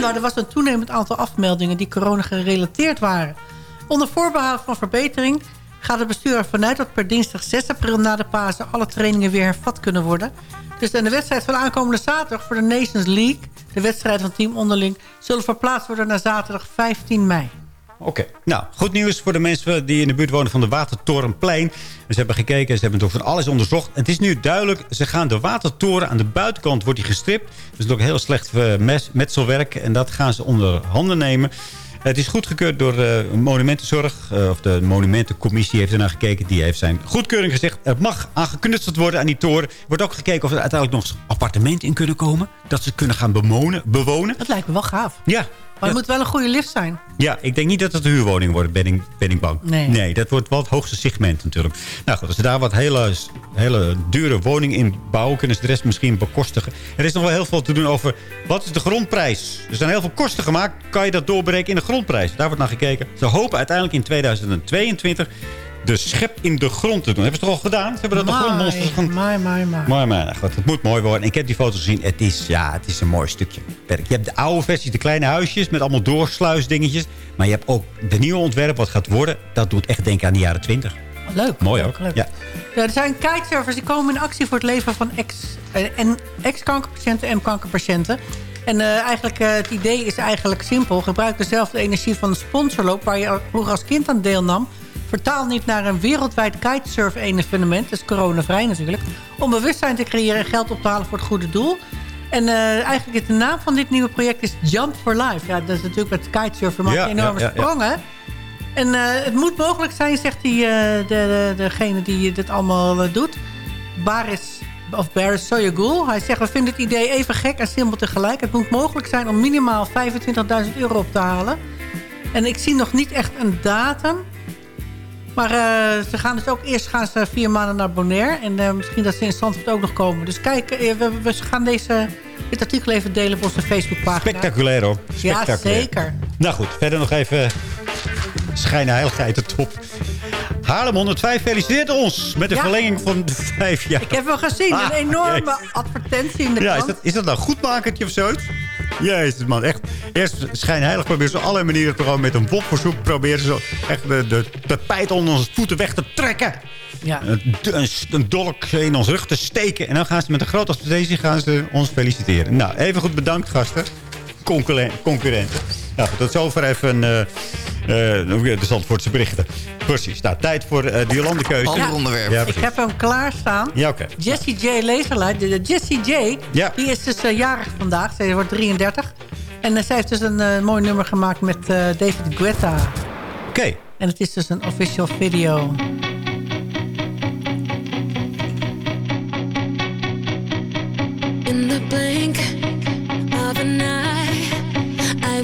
maar *clears throat* er was een toenemend aantal afmeldingen die corona gerelateerd waren. Onder voorbehoud van verbetering gaat het bestuur ervan uit... dat per dinsdag 6 april na de Pasen alle trainingen weer hervat kunnen worden. Dus de wedstrijd van aankomende zaterdag voor de Nations League... de wedstrijd van team onderling... zullen verplaatst worden naar zaterdag 15 mei. Oké, nou, goed nieuws voor de mensen die in de buurt wonen van de Watertorenplein. Ze hebben gekeken, ze hebben toch van alles onderzocht. Het is nu duidelijk, ze gaan de Watertoren aan de buitenkant wordt die gestript. Dat is ook heel slecht metselwerk en dat gaan ze onder handen nemen. Het is goedgekeurd door uh, Monumentenzorg. Uh, of de Monumentencommissie heeft ernaar gekeken. Die heeft zijn goedkeuring gezegd. Het mag aangeknutseld worden aan die toren. Er wordt ook gekeken of er uiteindelijk nog appartementen in kunnen komen. Dat ze kunnen gaan bewonen. bewonen. Dat lijkt me wel gaaf. Ja. Maar het moet wel een goede lift zijn. Ja, ik denk niet dat het een huurwoning wordt, ben ik, ben ik bang. Nee. dat wordt wel het hoogste segment natuurlijk. Nou goed, als ze daar wat hele, hele dure woningen in bouwen... kunnen ze de rest misschien bekostigen. Er is nog wel heel veel te doen over wat is de grondprijs. Er zijn heel veel kosten gemaakt. Kan je dat doorbreken in de grondprijs? Daar wordt naar gekeken. Ze hopen uiteindelijk in 2022 de schep in de grond te doen. Hebben ze toch al gedaan? Ze hebben dat de grondmonsters gaan... Maar, maar nou goed, het moet mooi worden. Ik heb die foto's gezien. Het is, ja, het is een mooi stukje werk. Je hebt de oude versies, de kleine huisjes met allemaal doorsluisdingetjes. Maar je hebt ook de nieuwe ontwerp wat gaat worden. Dat doet echt denken aan de jaren 20. Leuk. Mooi ook. leuk. Ja. Ja, er zijn kitesurfers die komen in actie voor het leven van ex- eh, en ex-kankerpatiënten en kankerpatiënten. En eh, eigenlijk, eh, het idee is eigenlijk simpel. Gebruik dezelfde energie van de sponsorloop... waar je vroeger als kind aan deelnam... vertaal niet naar een wereldwijd kitesurf-evenement... dat is coronavrij natuurlijk... om bewustzijn te creëren en geld op te halen voor het goede doel. En eh, eigenlijk is de naam van dit nieuwe project is Jump for Life. Ja, dat is natuurlijk met kitesurfen, maar Ja, enorme ja, ja, ja. sprongen. En eh, het moet mogelijk zijn, zegt die, eh, de, de, degene die dit allemaal doet. Baris, of Baris Soyagul. Hij zegt, we vinden het idee even gek en simpel tegelijk. Het moet mogelijk zijn om minimaal 25.000 euro op te halen. En ik zie nog niet echt een datum. Maar eh, ze gaan dus ook eerst gaan ze vier maanden naar Bonaire. En eh, misschien dat ze in Zandvoort ook nog komen. Dus kijk, eh, we, we gaan deze, dit artikel even delen op onze Facebookpagina. Spectaculair hoor. Ja, zeker. Nou goed, verder nog even schijnheiligheid de top. Haarlem 105 feliciteert ons met de Ja. verlenging van de vijf jaar. Ik heb wel gezien, een Ah, enorme advertentie in de Ja, is krant. dat, is dat nou goedmakertje of zoiets? Jezus man, echt. Eerst schijnheilig proberen ze op allerlei manieren gewoon met een wopverzoek proberen ze echt de, de, de pijt onder onze voeten weg te trekken. Ja. Een, een, een dolk in ons rug te steken. En dan gaan ze met een grote advertentie gaan ze ons feliciteren. Nou, even goed bedankt gasten. Concurren- concurrenten. Nou, goed, tot zover even eh, eh, de Zandvoortse berichten. Precies. Nou, tijd voor eh de Jolandekeuze. Ander onderwerp. Ja, Ik heb hem klaarstaan. Ja, oké. Jessie J. Laserlight. De, de Jessie J. Ja. Die is dus jarig vandaag. Ze wordt 33. En zij heeft dus een eh, mooi nummer gemaakt met eh, David Guetta. Oké. En het is dus een official video. In the blink of an eye, I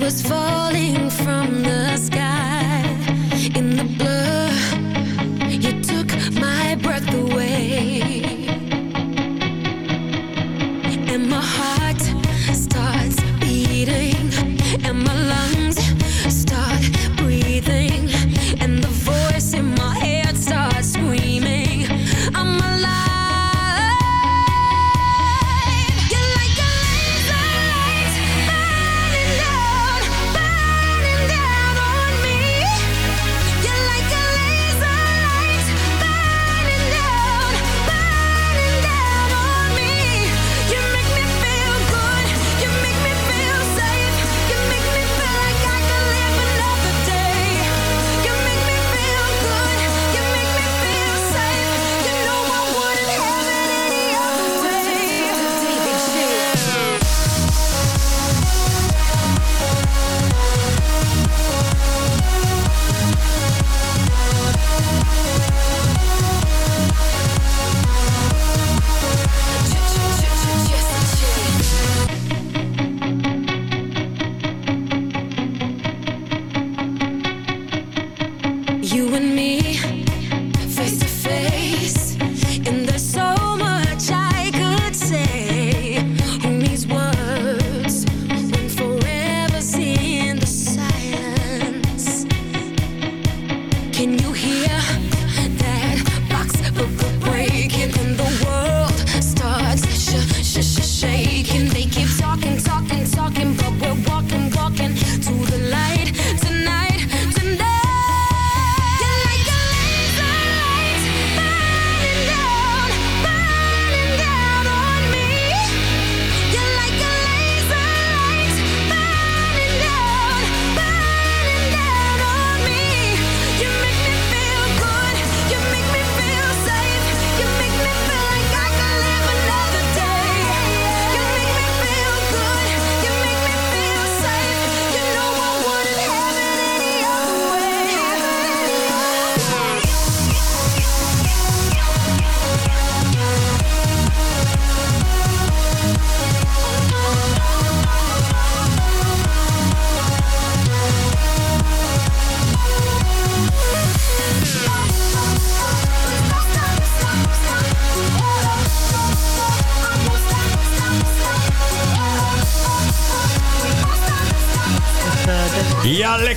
was falling from the sky.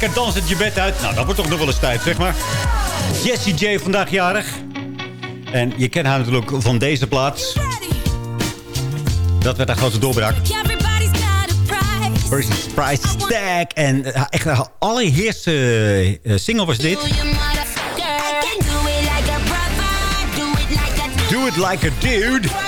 Lekker dansend je bed uit. Nou, dat wordt toch nog wel eens tijd, zeg maar. Jessie J vandaag jarig. En je kent haar natuurlijk van deze plaats. Dat werd een grote doorbraak. Versus Price Tag. En eh, echt haar allereerste eh, single was dit. Do It Like a Dude.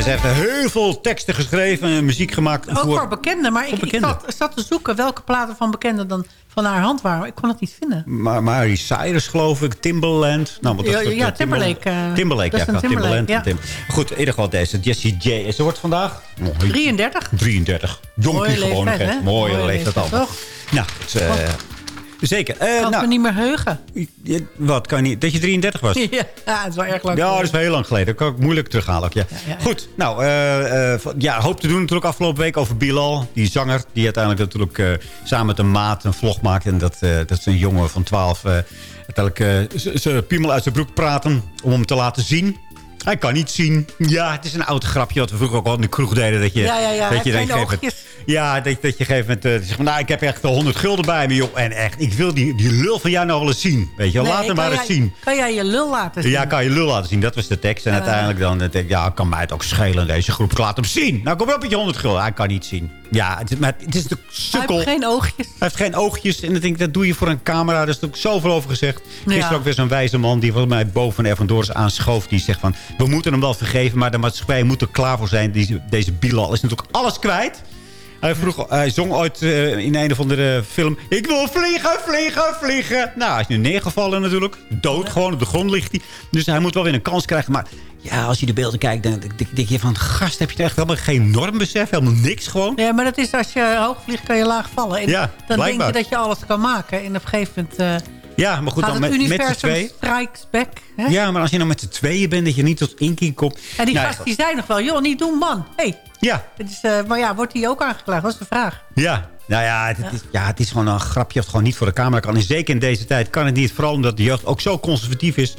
En ze heeft heel veel teksten geschreven en muziek gemaakt. Ook voor bekenden. Maar ik, ik zat, zat te zoeken welke platen van bekenden dan van haar hand waren. Ik kon het niet vinden. Maar Mary Cyrus, geloof ik. Timbaland. Nou, wat is Ja, dat, ja, eh, Timberlake, eh, Timberlake, ja. Ja, Timberland. Ja. Tim- Goed, in ieder geval deze. Jessie J. En ze wordt vandaag... Oh, 33. 33. Jonkie Mooie gewoon. leeftijd? Mooie, Mooie leeftijd leeftijd, allemaal. toch? Nou, het, is, eh, zeker. Eh, kan nou, me niet meer heugen. je- wat, kan je niet... Dat je 33 was? *laughs* ja, dat is wel erg lang. Ja, dat is wel heel lang geleden. Dat kan ik moeilijk terughalen. ook, Ja. Goed, nou, eh, eh, ja, hoop te doen natuurlijk afgelopen week over Bilal. Die zanger, die uiteindelijk natuurlijk samen met een maat een vlog maakt. En dat, dat is een jongen van 12. eh uiteindelijk z- zijn piemel uit zijn broek praten om hem te laten zien. Hij kan niet zien. Ja, het is een oud grapje wat we vroeger ook al in de kroeg deden. Dat je, Ja, ja, ja, hij Dat je, geen oogjes. ja, dat, dat je gegeven moment eh, zegt van, nou, ik heb echt 100 gulden bij me, joh. En echt, ik wil die, die lul van jou nou wel eens zien. Weet je. Nee, laat hem maar eens zien. Kan jij je lul laten zien? Ja, kan je lul laten zien. Dat was de tekst. En Eh. uiteindelijk dan denk ik, ja, kan mij het ook schelen deze groep. Ik laat hem zien. Nou, kom op met je 100 gulden. Hij kan niet zien. Ja, het is, maar het is de Hij sukkel. heeft geen oogjes. Hij heeft geen oogjes. En dan denk ik, dat doe je voor een camera. Daar is natuurlijk zoveel over gezegd. Gisteren Ja. ook weer zo'n wijze man die volgens mij boven er vandoor is aanschoof. Die zegt van, we moeten hem wel vergeven. Maar de maatschappij moet er klaar voor zijn. Die, deze Bilal is natuurlijk alles kwijt. Hij, vroeg, hij zong ooit eh, in een of andere film... Ik wil vliegen, vliegen, vliegen. Nou, hij is nu neergevallen natuurlijk. Dood, gewoon op de grond ligt hij. Dus hij moet wel weer een kans krijgen. Maar ja, als je de beelden kijkt, dan denk, je van... Gast, heb je echt helemaal geen normbesef? Helemaal niks gewoon? Ja, maar dat is als je hoog vliegt, kan je laag vallen. En Ja, dan denk je dat je alles kan maken. En op een gegeven moment eh, Ja, maar goed, dan met, met z'n universum twee. strikes back. Hè? Ja, maar als je nou met z'n tweeën bent, dat je niet tot inking komt. En die Nou, gast die zei nog wel, joh, niet doen man. Hey. Ja. Het is, eh, maar ja, wordt hij ook aangeklaagd? Dat is de vraag. Ja, nou ja het, het Is, ja, het is gewoon een grapje of het gewoon niet voor de camera kan. En zeker in deze tijd kan het niet. Vooral omdat de jeugd ook zo conservatief is.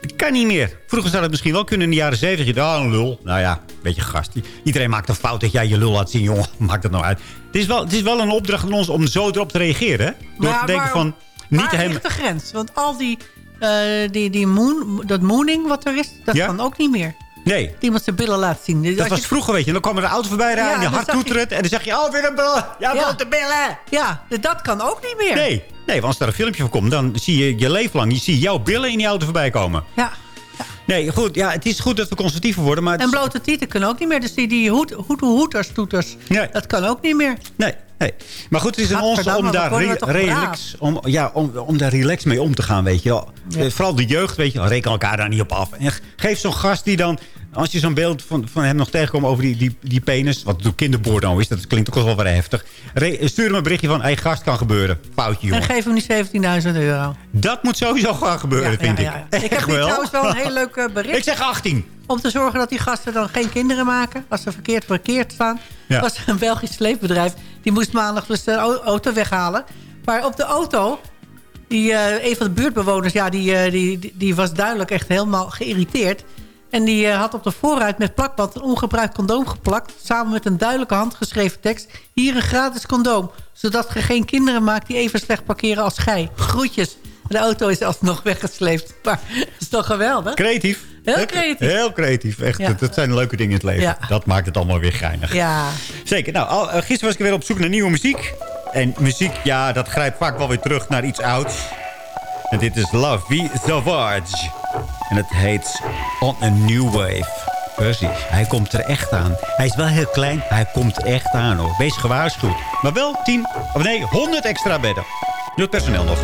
Het kan niet meer. Vroeger zou het misschien wel kunnen in de jaren 70. Je dacht, ah, een lul. Nou ja, een beetje gast. Iedereen maakt een fout dat jij je lul laat zien. Jongen, *laughs* maakt dat nou uit. Het is wel, het is wel een opdracht aan ons om zo erop te reageren. Hè? Door Maar te denken van... Niet ligt de grens? Want al die, eh, die, die moon, dat mooning wat er is, dat Ja. kan ook niet meer. Nee, iemand zijn billen laat zien. Dus dat was je- vroeger, weet je. Dan kwam er een auto voorbij rijden Ja, en je je- toeteren. En dan zeg je, oh, weer een billen. Ja, Ja. blote billen. Ja, dat kan ook niet meer. Nee, nee, want als daar een filmpje van komt, dan zie je je leven lang. Je ziet jouw billen in die auto voorbij komen. Ja. Nee, goed, ja, het is goed dat we conservatiever worden, maar... En blote tieten kunnen ook niet meer. Dus die, die hoed, hoed, hoeters, toeters, Nee. dat kan ook niet meer. Nee, nee. Maar goed, het is aan ons om daar, re- relax, om, ja, om, om daar relax mee om te gaan, weet je wel. Ja. Eh, Vooral de jeugd, weet je wel, reken elkaar daar niet op af. En geef zo'n gast die dan, als je zo'n beeld van, van hem nog tegenkomt over die, die, die penis... wat door kinderporno is, dat klinkt ook wel weer heftig. Re- stuur hem een berichtje van, hey, gast kan gebeuren. Foutje, En jongen. geef hem die 17.000 euro. Dat moet sowieso gaan gebeuren, Ja, vind ja, ik. Ik heb wel. trouwens wel een heel leuk eh, bericht. Ik zeg 18. Om te zorgen dat die gasten dan geen kinderen maken. Als ze verkeerd verkeerd staan. Was een Belgisch sleepbedrijf. Die moest maandag dus de au- auto weghalen. Maar op de auto... Die, eh, een van de buurtbewoners, ja, die, eh, die, die, die was duidelijk echt helemaal geïrriteerd. En die eh, had op de voorruit met plakband een ongebruikt condoom geplakt. Samen met een duidelijke handgeschreven tekst. Hier een gratis condoom. Zodat je geen kinderen maakt die even slecht parkeren als gij. Groetjes. De auto is alsnog *laughs* weggesleept. Maar dat is toch geweldig? Creatief. Heel creatief. Heel creatief. Echt, Ja. dat, dat zijn leuke dingen in het leven. Ja. Dat maakt het allemaal weer geinig. Ja. Zeker. Nou, al, eh, gisteren was ik weer op zoek naar nieuwe muziek. En muziek, ja, dat grijpt vaak wel weer terug naar iets ouds. En dit is La Vie Sauvage. En het heet On a New Wave. Precies. Hij komt er echt aan. Hij is wel heel klein, hij komt er echt aan hoor. Wees gewaarschuwd. Maar wel 10, of nee, 100 extra bedden. Nu het personeel nog.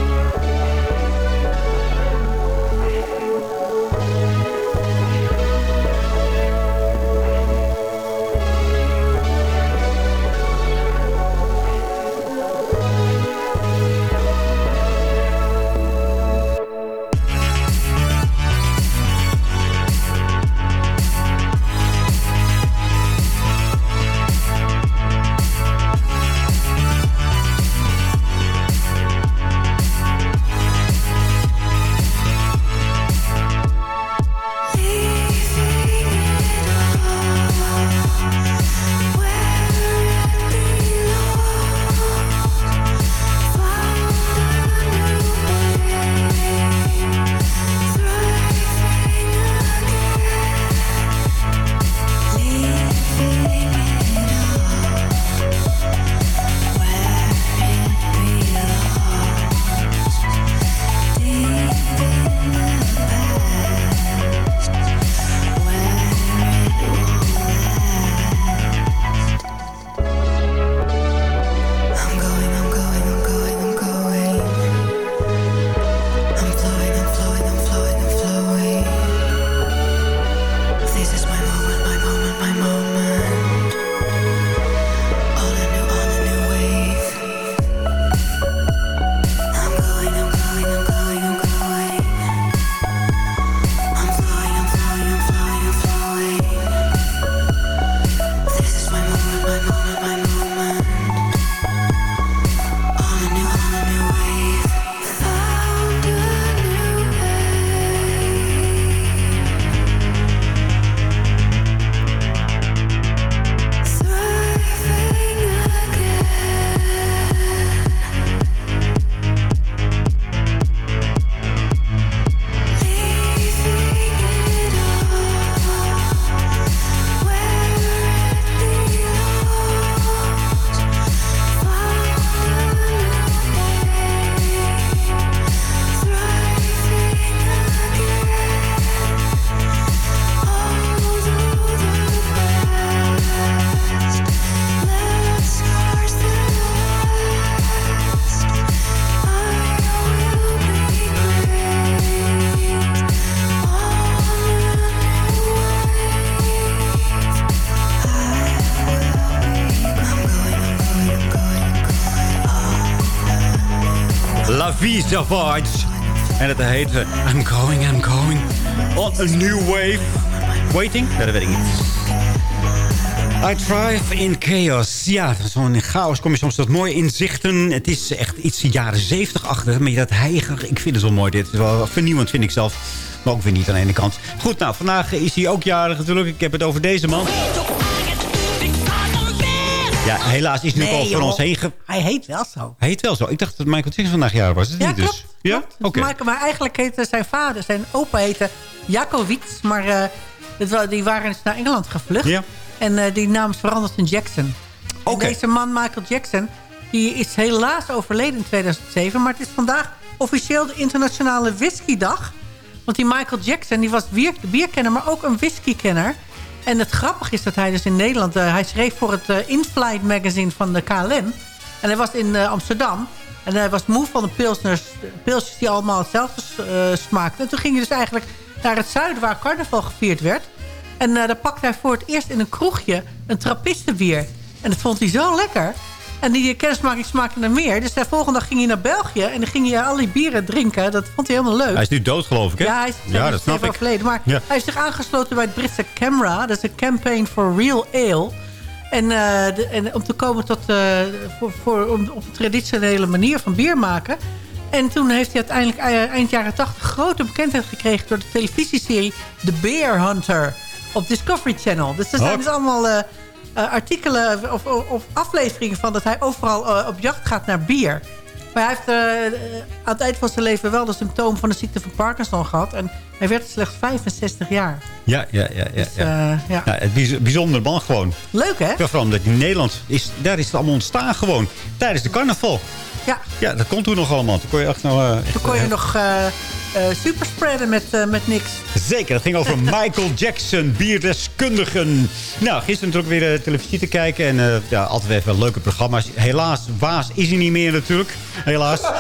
Vie Sauvage. En het heet eh, I'm Going, I'm Going on a New Wave. Waiting? Dat weet ik niet. I thrive in chaos. Ja, zo'n chaos kom je soms tot mooie inzichten. Het is echt iets jaren zeventig achter. Maar dat heiger, ik vind het wel mooi dit. Het is wel vernieuwend, vind ik zelf. Maar ook weer niet aan de ene kant. Goed, nou, vandaag is hij ook jarig natuurlijk. Ik heb het over deze man. Ja, helaas is nu Nee, al voor ons heen ge... Hij heet wel zo. Hij heet wel zo. Ik dacht dat Michael Jackson vandaag jarig was. Is het Ja, niet dus? klopt, Ja? Maar, maar eigenlijk heette zijn vader, zijn opa heette Jakowitz. Maar eh, die waren dus naar Engeland gevlucht. Ja. En eh, die naam is veranderd in Jackson. En Oké. deze man, Michael Jackson, die is helaas overleden in 2007. Maar het is vandaag officieel de internationale whiskydag. Want die Michael Jackson, die was bier, bierkenner, maar ook een whiskykenner. En het grappige is dat hij dus in Nederland... eh, hij schreef voor het eh, In-Flight magazine van de KLM. En hij was in eh, Amsterdam. En hij was moe van de pilsners, pilsjes die allemaal hetzelfde smaakten. En toen ging hij dus eigenlijk naar het zuiden waar carnaval gevierd werd. En daar pakte hij voor het eerst in een kroegje een trappistenbier. En dat vond hij zo lekker. En die kennismaking smaakte naar meer. Dus de volgende dag ging hij naar België. En dan ging hij al die bieren drinken. Dat vond hij helemaal leuk. Hij is nu dood, geloof ik, hè? Ja, hij is, ja dat snap ik. Maar Ja. hij is zich aangesloten bij het Britse CAMRA. Dat is een Campaign for Real Ale. En, eh, de- en om te komen tot, eh, voor, voor, om, op een traditionele manier van bier maken. En toen heeft hij uiteindelijk eh, eind jaren 80 grote bekendheid gekregen... door de televisieserie The Bear Hunter op Discovery Channel. Dus er zijn Oh. dus allemaal eh, artikelen of, of, afleveringen van... dat hij overal eh, op jacht gaat naar bier. Maar hij heeft eh, aan het eind van zijn leven wel de symptomen van de ziekte van Parkinson gehad. En hij werd slechts 65 jaar. Ja, ja, ja. ja, ja. eh, ja. Ja, het bijz- bijzondere man gewoon. Leuk, hè? Ja, vooral omdat in Nederland is, daar is het allemaal ontstaan gewoon. Tijdens de carnaval. Ja. Ja, dat kon toen nog allemaal. Toen kon je echt nog... eh, echt, Toen kon je eh, nog eh, superspreaden met, met niks. Zeker, het ging over *laughs* Michael Jackson, bierdeskundigen. Nou, gisteren natuurlijk weer televisie te kijken. En ja, altijd weer even leuke programma's. Helaas, Waas is hij niet meer natuurlijk. Helaas. *laughs*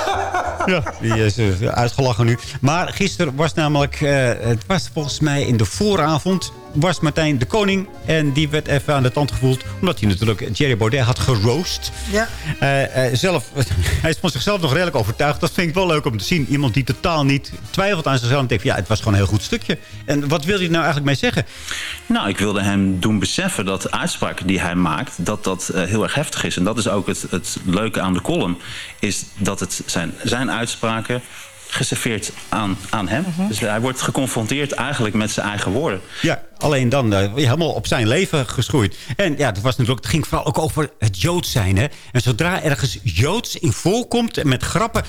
Ja, die is uitgelachen nu. Maar gisteren was namelijk... eh, het was volgens mij in de vooravond... was Martijn de Koning. En die werd even aan de tand gevoeld. Omdat hij natuurlijk Jerry Baudet had geroost. Ja. Eh, eh, zelf, *laughs* hij is van zichzelf nog redelijk overtuigd. Dat vind ik wel leuk om te zien. Iemand die totaal niet twijfelt aan zichzelf. En denkt, ja, het was gewoon een heel goed stukje. En wat wil je er nou eigenlijk mee zeggen? Nou, ik wilde hem doen beseffen dat de uitspraken die hij maakt... dat dat heel erg heftig is. En dat is ook het, het leuke aan de column. Is dat het zijn, zijn uitspraken geserveerd aan, aan hem. Dus hij wordt geconfronteerd eigenlijk met zijn eigen woorden. Ja, alleen dan eh, helemaal op zijn leven geschoeid. En ja, het, was natuurlijk, het ging vooral ook over het Joods zijn. Hè? En zodra ergens Joods in voorkomt en met grappen...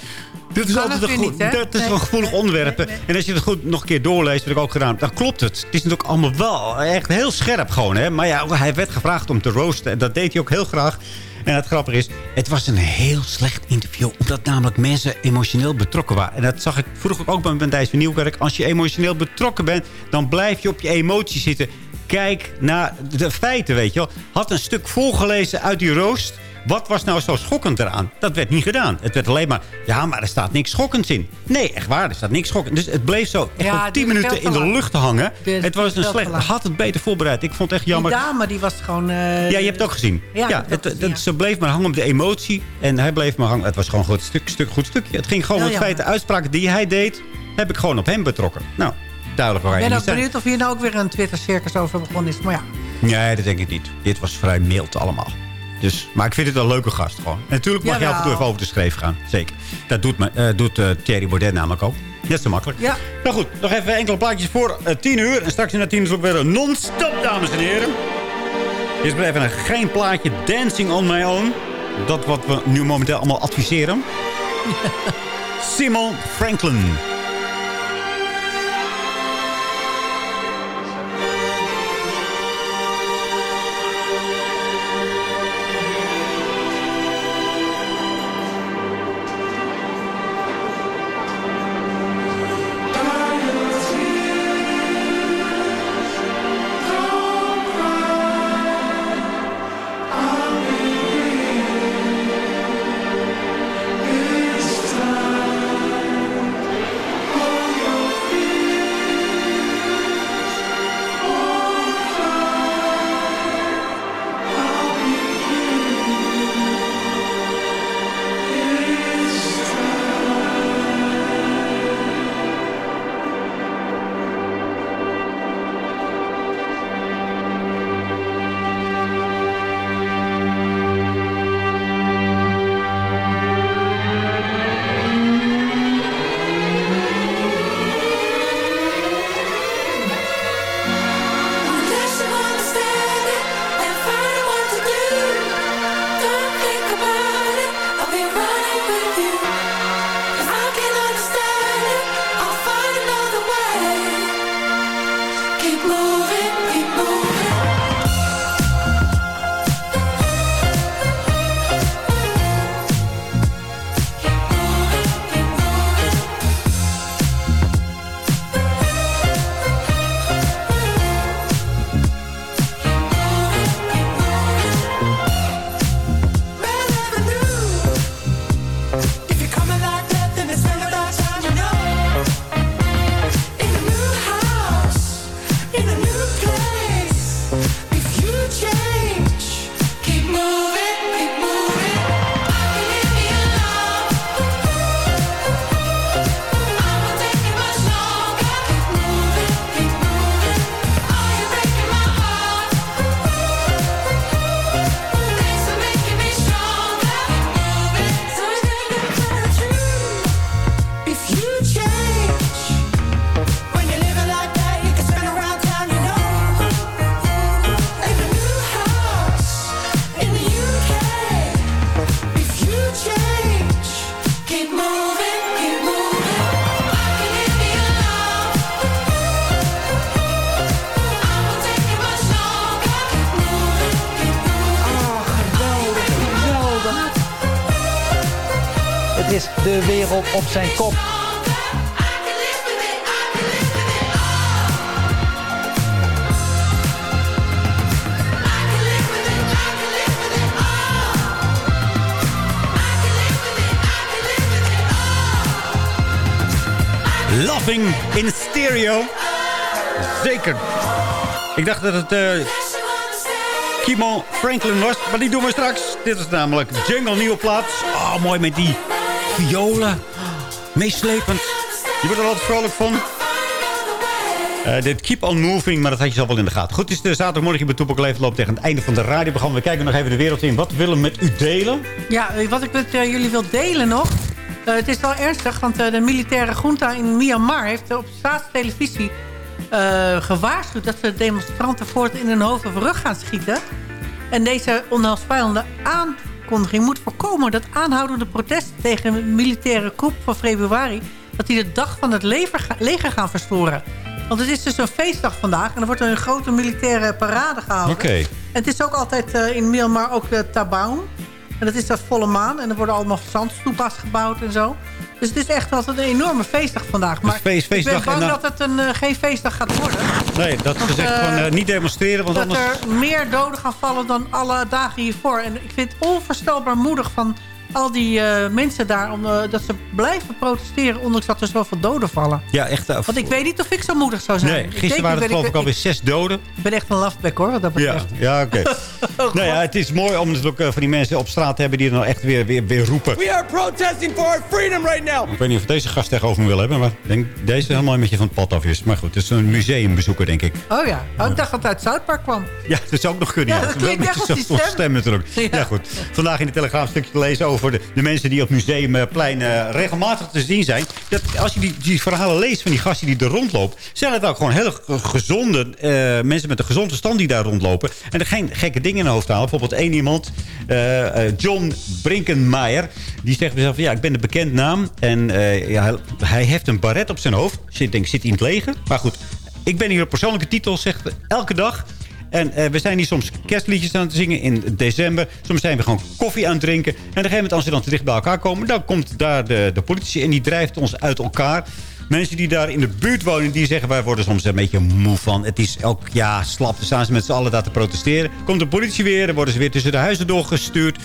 Dit is altijd een, niet, dat is Nee, een gevoelig nee, onderwerp. nee, nee. En als je het goed nog een keer doorleest, wat ik ook gedaan heb, dan klopt het. Het is natuurlijk allemaal wel echt heel scherp gewoon. Hè? Maar ja, hij werd gevraagd om te roosten. En dat deed hij ook heel graag. En het grappige is, het was een heel slecht interview. Omdat namelijk mensen emotioneel betrokken waren. En dat zag ik vroeger ook bij Thijs van Nieuwkerk. Als je emotioneel betrokken bent, dan blijf je op je emotie zitten. Kijk naar de feiten, weet je wel. Had een stuk voorgelezen uit die roost. Wat was nou zo schokkend eraan? Dat werd niet gedaan. Het werd alleen maar, ja, maar er staat niks schokkends in. Nee, echt waar, er staat niks schokkends. Dus het bleef zo echt Ja, wel het tien duurde minuten veel in de lucht hangen. Dit Het was een slecht, had het beter voorbereid. Ik vond het echt jammer. Die dame die was gewoon... eh, Ja, je hebt het ook gezien. Ja, ik het het, gezien, het- Ze bleef maar hangen op de emotie. En hij bleef maar hangen. Het was gewoon een goed, stuk, stuk, goed stukje. Het ging gewoon om het feit, de uitspraken die hij deed... heb ik gewoon op hem betrokken. Nou, duidelijk waar Ik hij ben niet ook zijn. benieuwd of hier nou ook weer een Twitter-circus over begonnen is. Maar ja, Nee, dat denk ik niet. Dit was vrij mild allemaal. Dus, maar ik vind het een leuke gast gewoon. En natuurlijk mag je af en toe even over de schreef gaan. Zeker. Dat doet, me, eh, doet eh, Thierry Baudet namelijk ook. Net zo makkelijk. Ja. Nou goed, nog even enkele plaatjes voor eh, 10 uur. En straks na 10 uur is ook weer een non-stop, dames en heren. Eerst maar even een geen plaatje. Dancing on my own. Dat wat we nu momenteel allemaal adviseren. *laughs* Simon Franklin. Zijn kop. Loving in stereo. Zeker. Ik dacht dat het eh Kimon Franklin was, maar die doen we straks. Dit is namelijk Jungle Nieuwe Plaats. Oh, mooi met die violen. Meeslepend. Je wordt er altijd vrolijk van. Eh, dit Keep on Moving, maar dat had je zelf wel in de gaten. Goed, is de zaterdagmorgen Toepak Leeft loopt tegen het einde van de radioprogramma. We kijken nog even de wereld in. Wat willen we met u delen? Ja, wat ik met eh, jullie wil delen nog. eh, het is wel ernstig, want eh, de militaire junta in Myanmar... heeft eh, op staatstelevisie eh, gewaarschuwd... dat ze demonstranten voort in hun hoofd of rug gaan schieten. En deze onheilspellende aankondiging moet voorkomen... dat aanhoudende protesten tegen een militaire coup van februari... dat die de dag van het leger, ga- leger gaan verstoren. Want het is dus een feestdag vandaag... en er wordt een grote militaire parade gehouden. Oké. En het is ook altijd eh, in Myanmar ook de Tabaun. En dat is dat volle maan. En er worden allemaal zandstoepas gebouwd en zo. Dus het is echt altijd een enorme feestdag vandaag. Maar feest- feestdag ik ben bang en dan- dat het een, eh, geen feestdag gaat worden. Nee, dat Want, gezegd eh, van eh, niet demonstreren, want dat anders... er meer doden gaan vallen dan alle dagen hiervoor. En ik vind het onvoorstelbaar moedig van al die eh, mensen daar... Om, eh, dat ze blijven protesteren, ondanks dat er zoveel doden vallen. Ja, echt. eh, Want ik weet niet of ik zo moedig zou zijn. Nee, Ik gisteren denk, waren het geloof ik ik, alweer zes doden. ik ben echt een lafbek hoor, wat dat Ja, betreft. ja oké. *laughs* nou ja, het is mooi om natuurlijk eh, van die mensen op straat te hebben... die dan echt weer, weer, weer roepen. We are protesting for our freedom right now. Ik weet niet of deze gast tegenover me wil hebben... maar ik denk deze helemaal een beetje van het pad af is. Maar goed, het is een museumbezoeker, denk ik. Oh ja, oh, ik dacht dat het uit South Park kwam. Ja, dat zou ook nog kunnen. Ja, Ja, dat klinkt echt als die stem. stem natuurlijk. Ja. Ja. goed. Vandaag in de Telegraaf een stukje te lezen over de, de mensen die op Museumplein eh, regelmatig te zien zijn. Dat, als je die, die verhalen leest van die gasten die er rondlopen... zijn het ook gewoon heel gezonde eh, mensen met een gezonde stand die daar rondlopen. En er geen gekke dingen in de hoofd halen. Bijvoorbeeld één iemand, eh, John Brinkenmeijer... die zegt mezelf, ja, ik ben een bekend naam. En ja, hij, heeft een baret op zijn hoofd. Zit, denk, ik, zit hij in het leger? Maar goed, ik ben hier op persoonlijke titel, zegt elke dag... En eh, we zijn hier soms kerstliedjes aan het zingen in december. Soms zijn we gewoon koffie aan het drinken. En op een gegeven moment, als we dan te dicht bij elkaar komen... dan komt daar de, de politie en die drijft ons uit elkaar. Mensen die daar in de buurt wonen, die zeggen... wij worden soms een beetje moe van. Het is elk jaar slap. Dan staan ze met z'n allen daar te protesteren. Komt de politie weer, dan worden ze weer tussen de huizen doorgestuurd.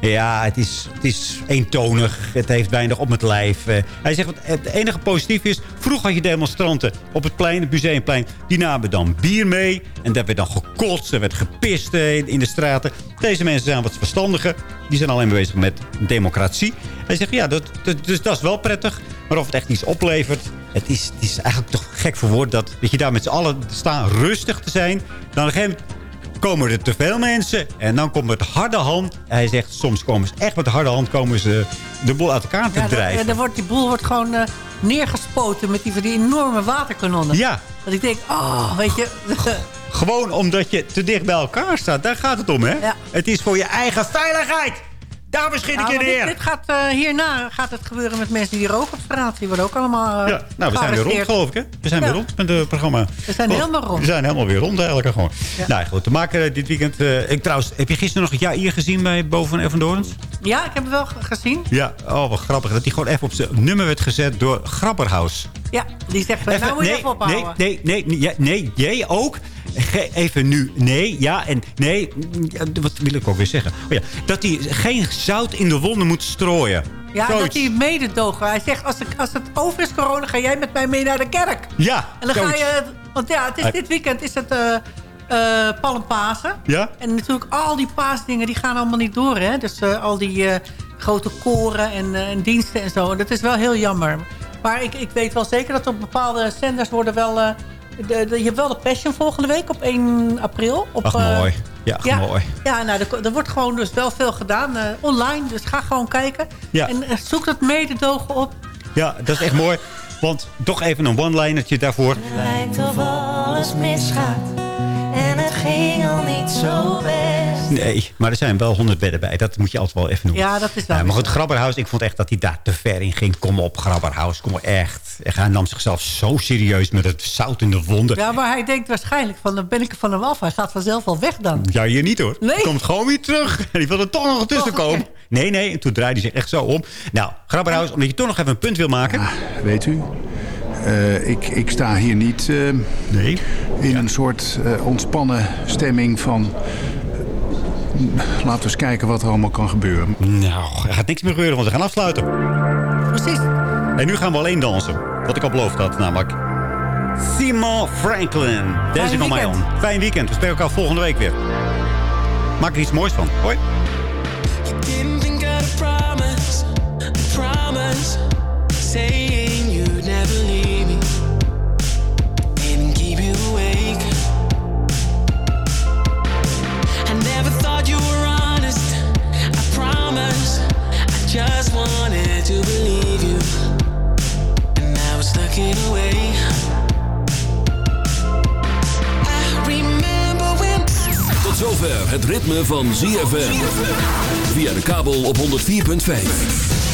Ja, het is, het is eentonig. Het heeft weinig op het lijf. Eh, hij zegt, het enige positief is... vroeger had je demonstranten op het plein, het museumplein... die namen dan bier mee. En daar werd dan gekotst, er werd gepist eh, in, de straten. Deze mensen zijn wat verstandiger. Die zijn alleen maar bezig met democratie. Hij zegt, ja, dat, dat, dus dat is wel prettig. Maar of het echt iets oplevert... Het is, het is eigenlijk toch gek voor woord dat, dat je daar met z'n allen staan rustig te zijn. Dan een gegeven komen er te veel mensen. En dan komt het harde hand. Hij zegt, soms komen ze echt met de harde hand komen ze de boel uit elkaar te Ja, drijven. ja, dan wordt die boel wordt gewoon eh, neergespoten met die, van die enorme waterkanonnen. Ja. Dat ik denk, oh, weet je... *laughs* Gewoon omdat je te dicht bij elkaar staat. Daar gaat het om, hè? Het is voor je eigen veiligheid. Daar beschiet ik Nou, je maar dit, gaat, eh, hierna gaat het gebeuren met mensen die roken op straat. Die worden ook allemaal eh, Ja, nou, we zijn weer rond, geloof ik, hè? We zijn Ja. weer rond met het programma. We zijn Oh, helemaal rond. We zijn helemaal weer rond eigenlijk gewoon. Nou goed, te maken dit weekend... eh, ik, trouwens, heb je gisteren nog het Jair gezien bij Boven Dorens? Ja, ik heb het wel ge- gezien. Ja, oh wat grappig. Dat hij gewoon even op zijn nummer werd gezet door Grabberhaus. Ja, die zegt, nou moet je nee, even ophouden. nee, nee, nee, ja, nee, jij ook. Even nu, nee, ja en nee. Ja, Wat wil ik ook weer zeggen? Oh ja, dat hij geen zout in de wonden moet strooien. Ja, Zoiets. dat hij mededogen. Hij zegt, als, ik, als het over is corona, ga jij met mij mee naar de kerk. Ja, En dan ga je... Want ja, het is, dit weekend is het Palmpasen. Ja? En natuurlijk al die paasdingen, die gaan allemaal niet door. Hè? Dus eh, al die grote koren en, en diensten en zo. Dat is wel heel jammer. Maar ik, ik weet wel zeker dat op bepaalde zenders worden wel... eh, de, de- je hebt wel de Passion volgende week op 1 april. Op, Ach, eh, mooi. Ja, ja, mooi. Ja, nou, er, er wordt gewoon dus wel veel gedaan eh, online. Dus ga gewoon kijken. Ja. En zoek dat mededogen op. Ja, dat is echt mooi. Want toch even een one-linertje daarvoor. lijkt of alles misgaat en het ging al niet zo best. Nee, maar er zijn wel 100 bedden bij. Dat moet je altijd wel even noemen. Ja, dat is wel Ja, maar goed, Grabberhaus, ik vond echt dat hij daar te ver in ging. Kom op, Grabberhaus, kom op, echt. Hij nam zichzelf zo serieus met het zout in de wonden. Ja, maar hij denkt waarschijnlijk van, dan ben ik er van hem af. Hij gaat vanzelf al weg dan. Ja, hier niet hoor. Nee. Hij komt gewoon weer terug. En die wil er toch nog tussen komen. Nee, nee. En toen draaide hij zich echt zo om. Nou, Grabberhaus, omdat je toch nog even een punt wil maken. Weet u, eh, ik, ik sta hier niet eh, nee. in een soort eh, ontspannen stemming van... laten we eens kijken wat er allemaal kan gebeuren. Nou, er gaat niks meer gebeuren, want we gaan afsluiten. Precies. En nu gaan we alleen dansen. Wat ik al beloofd had, namelijk... Simon Franklin. Dancing on my own. Fijn weekend. We spreken elkaar volgende week weer. Maak er iets moois van. Hoi. Didn't think I'd a promise, a promise, saying you'd never leave me and keep you awake. I never thought you were honest. I promise, I just wanted to believe you, and I was stuck in a way. Tot zover het ritme van ZFM. Via de kabel op 104.5.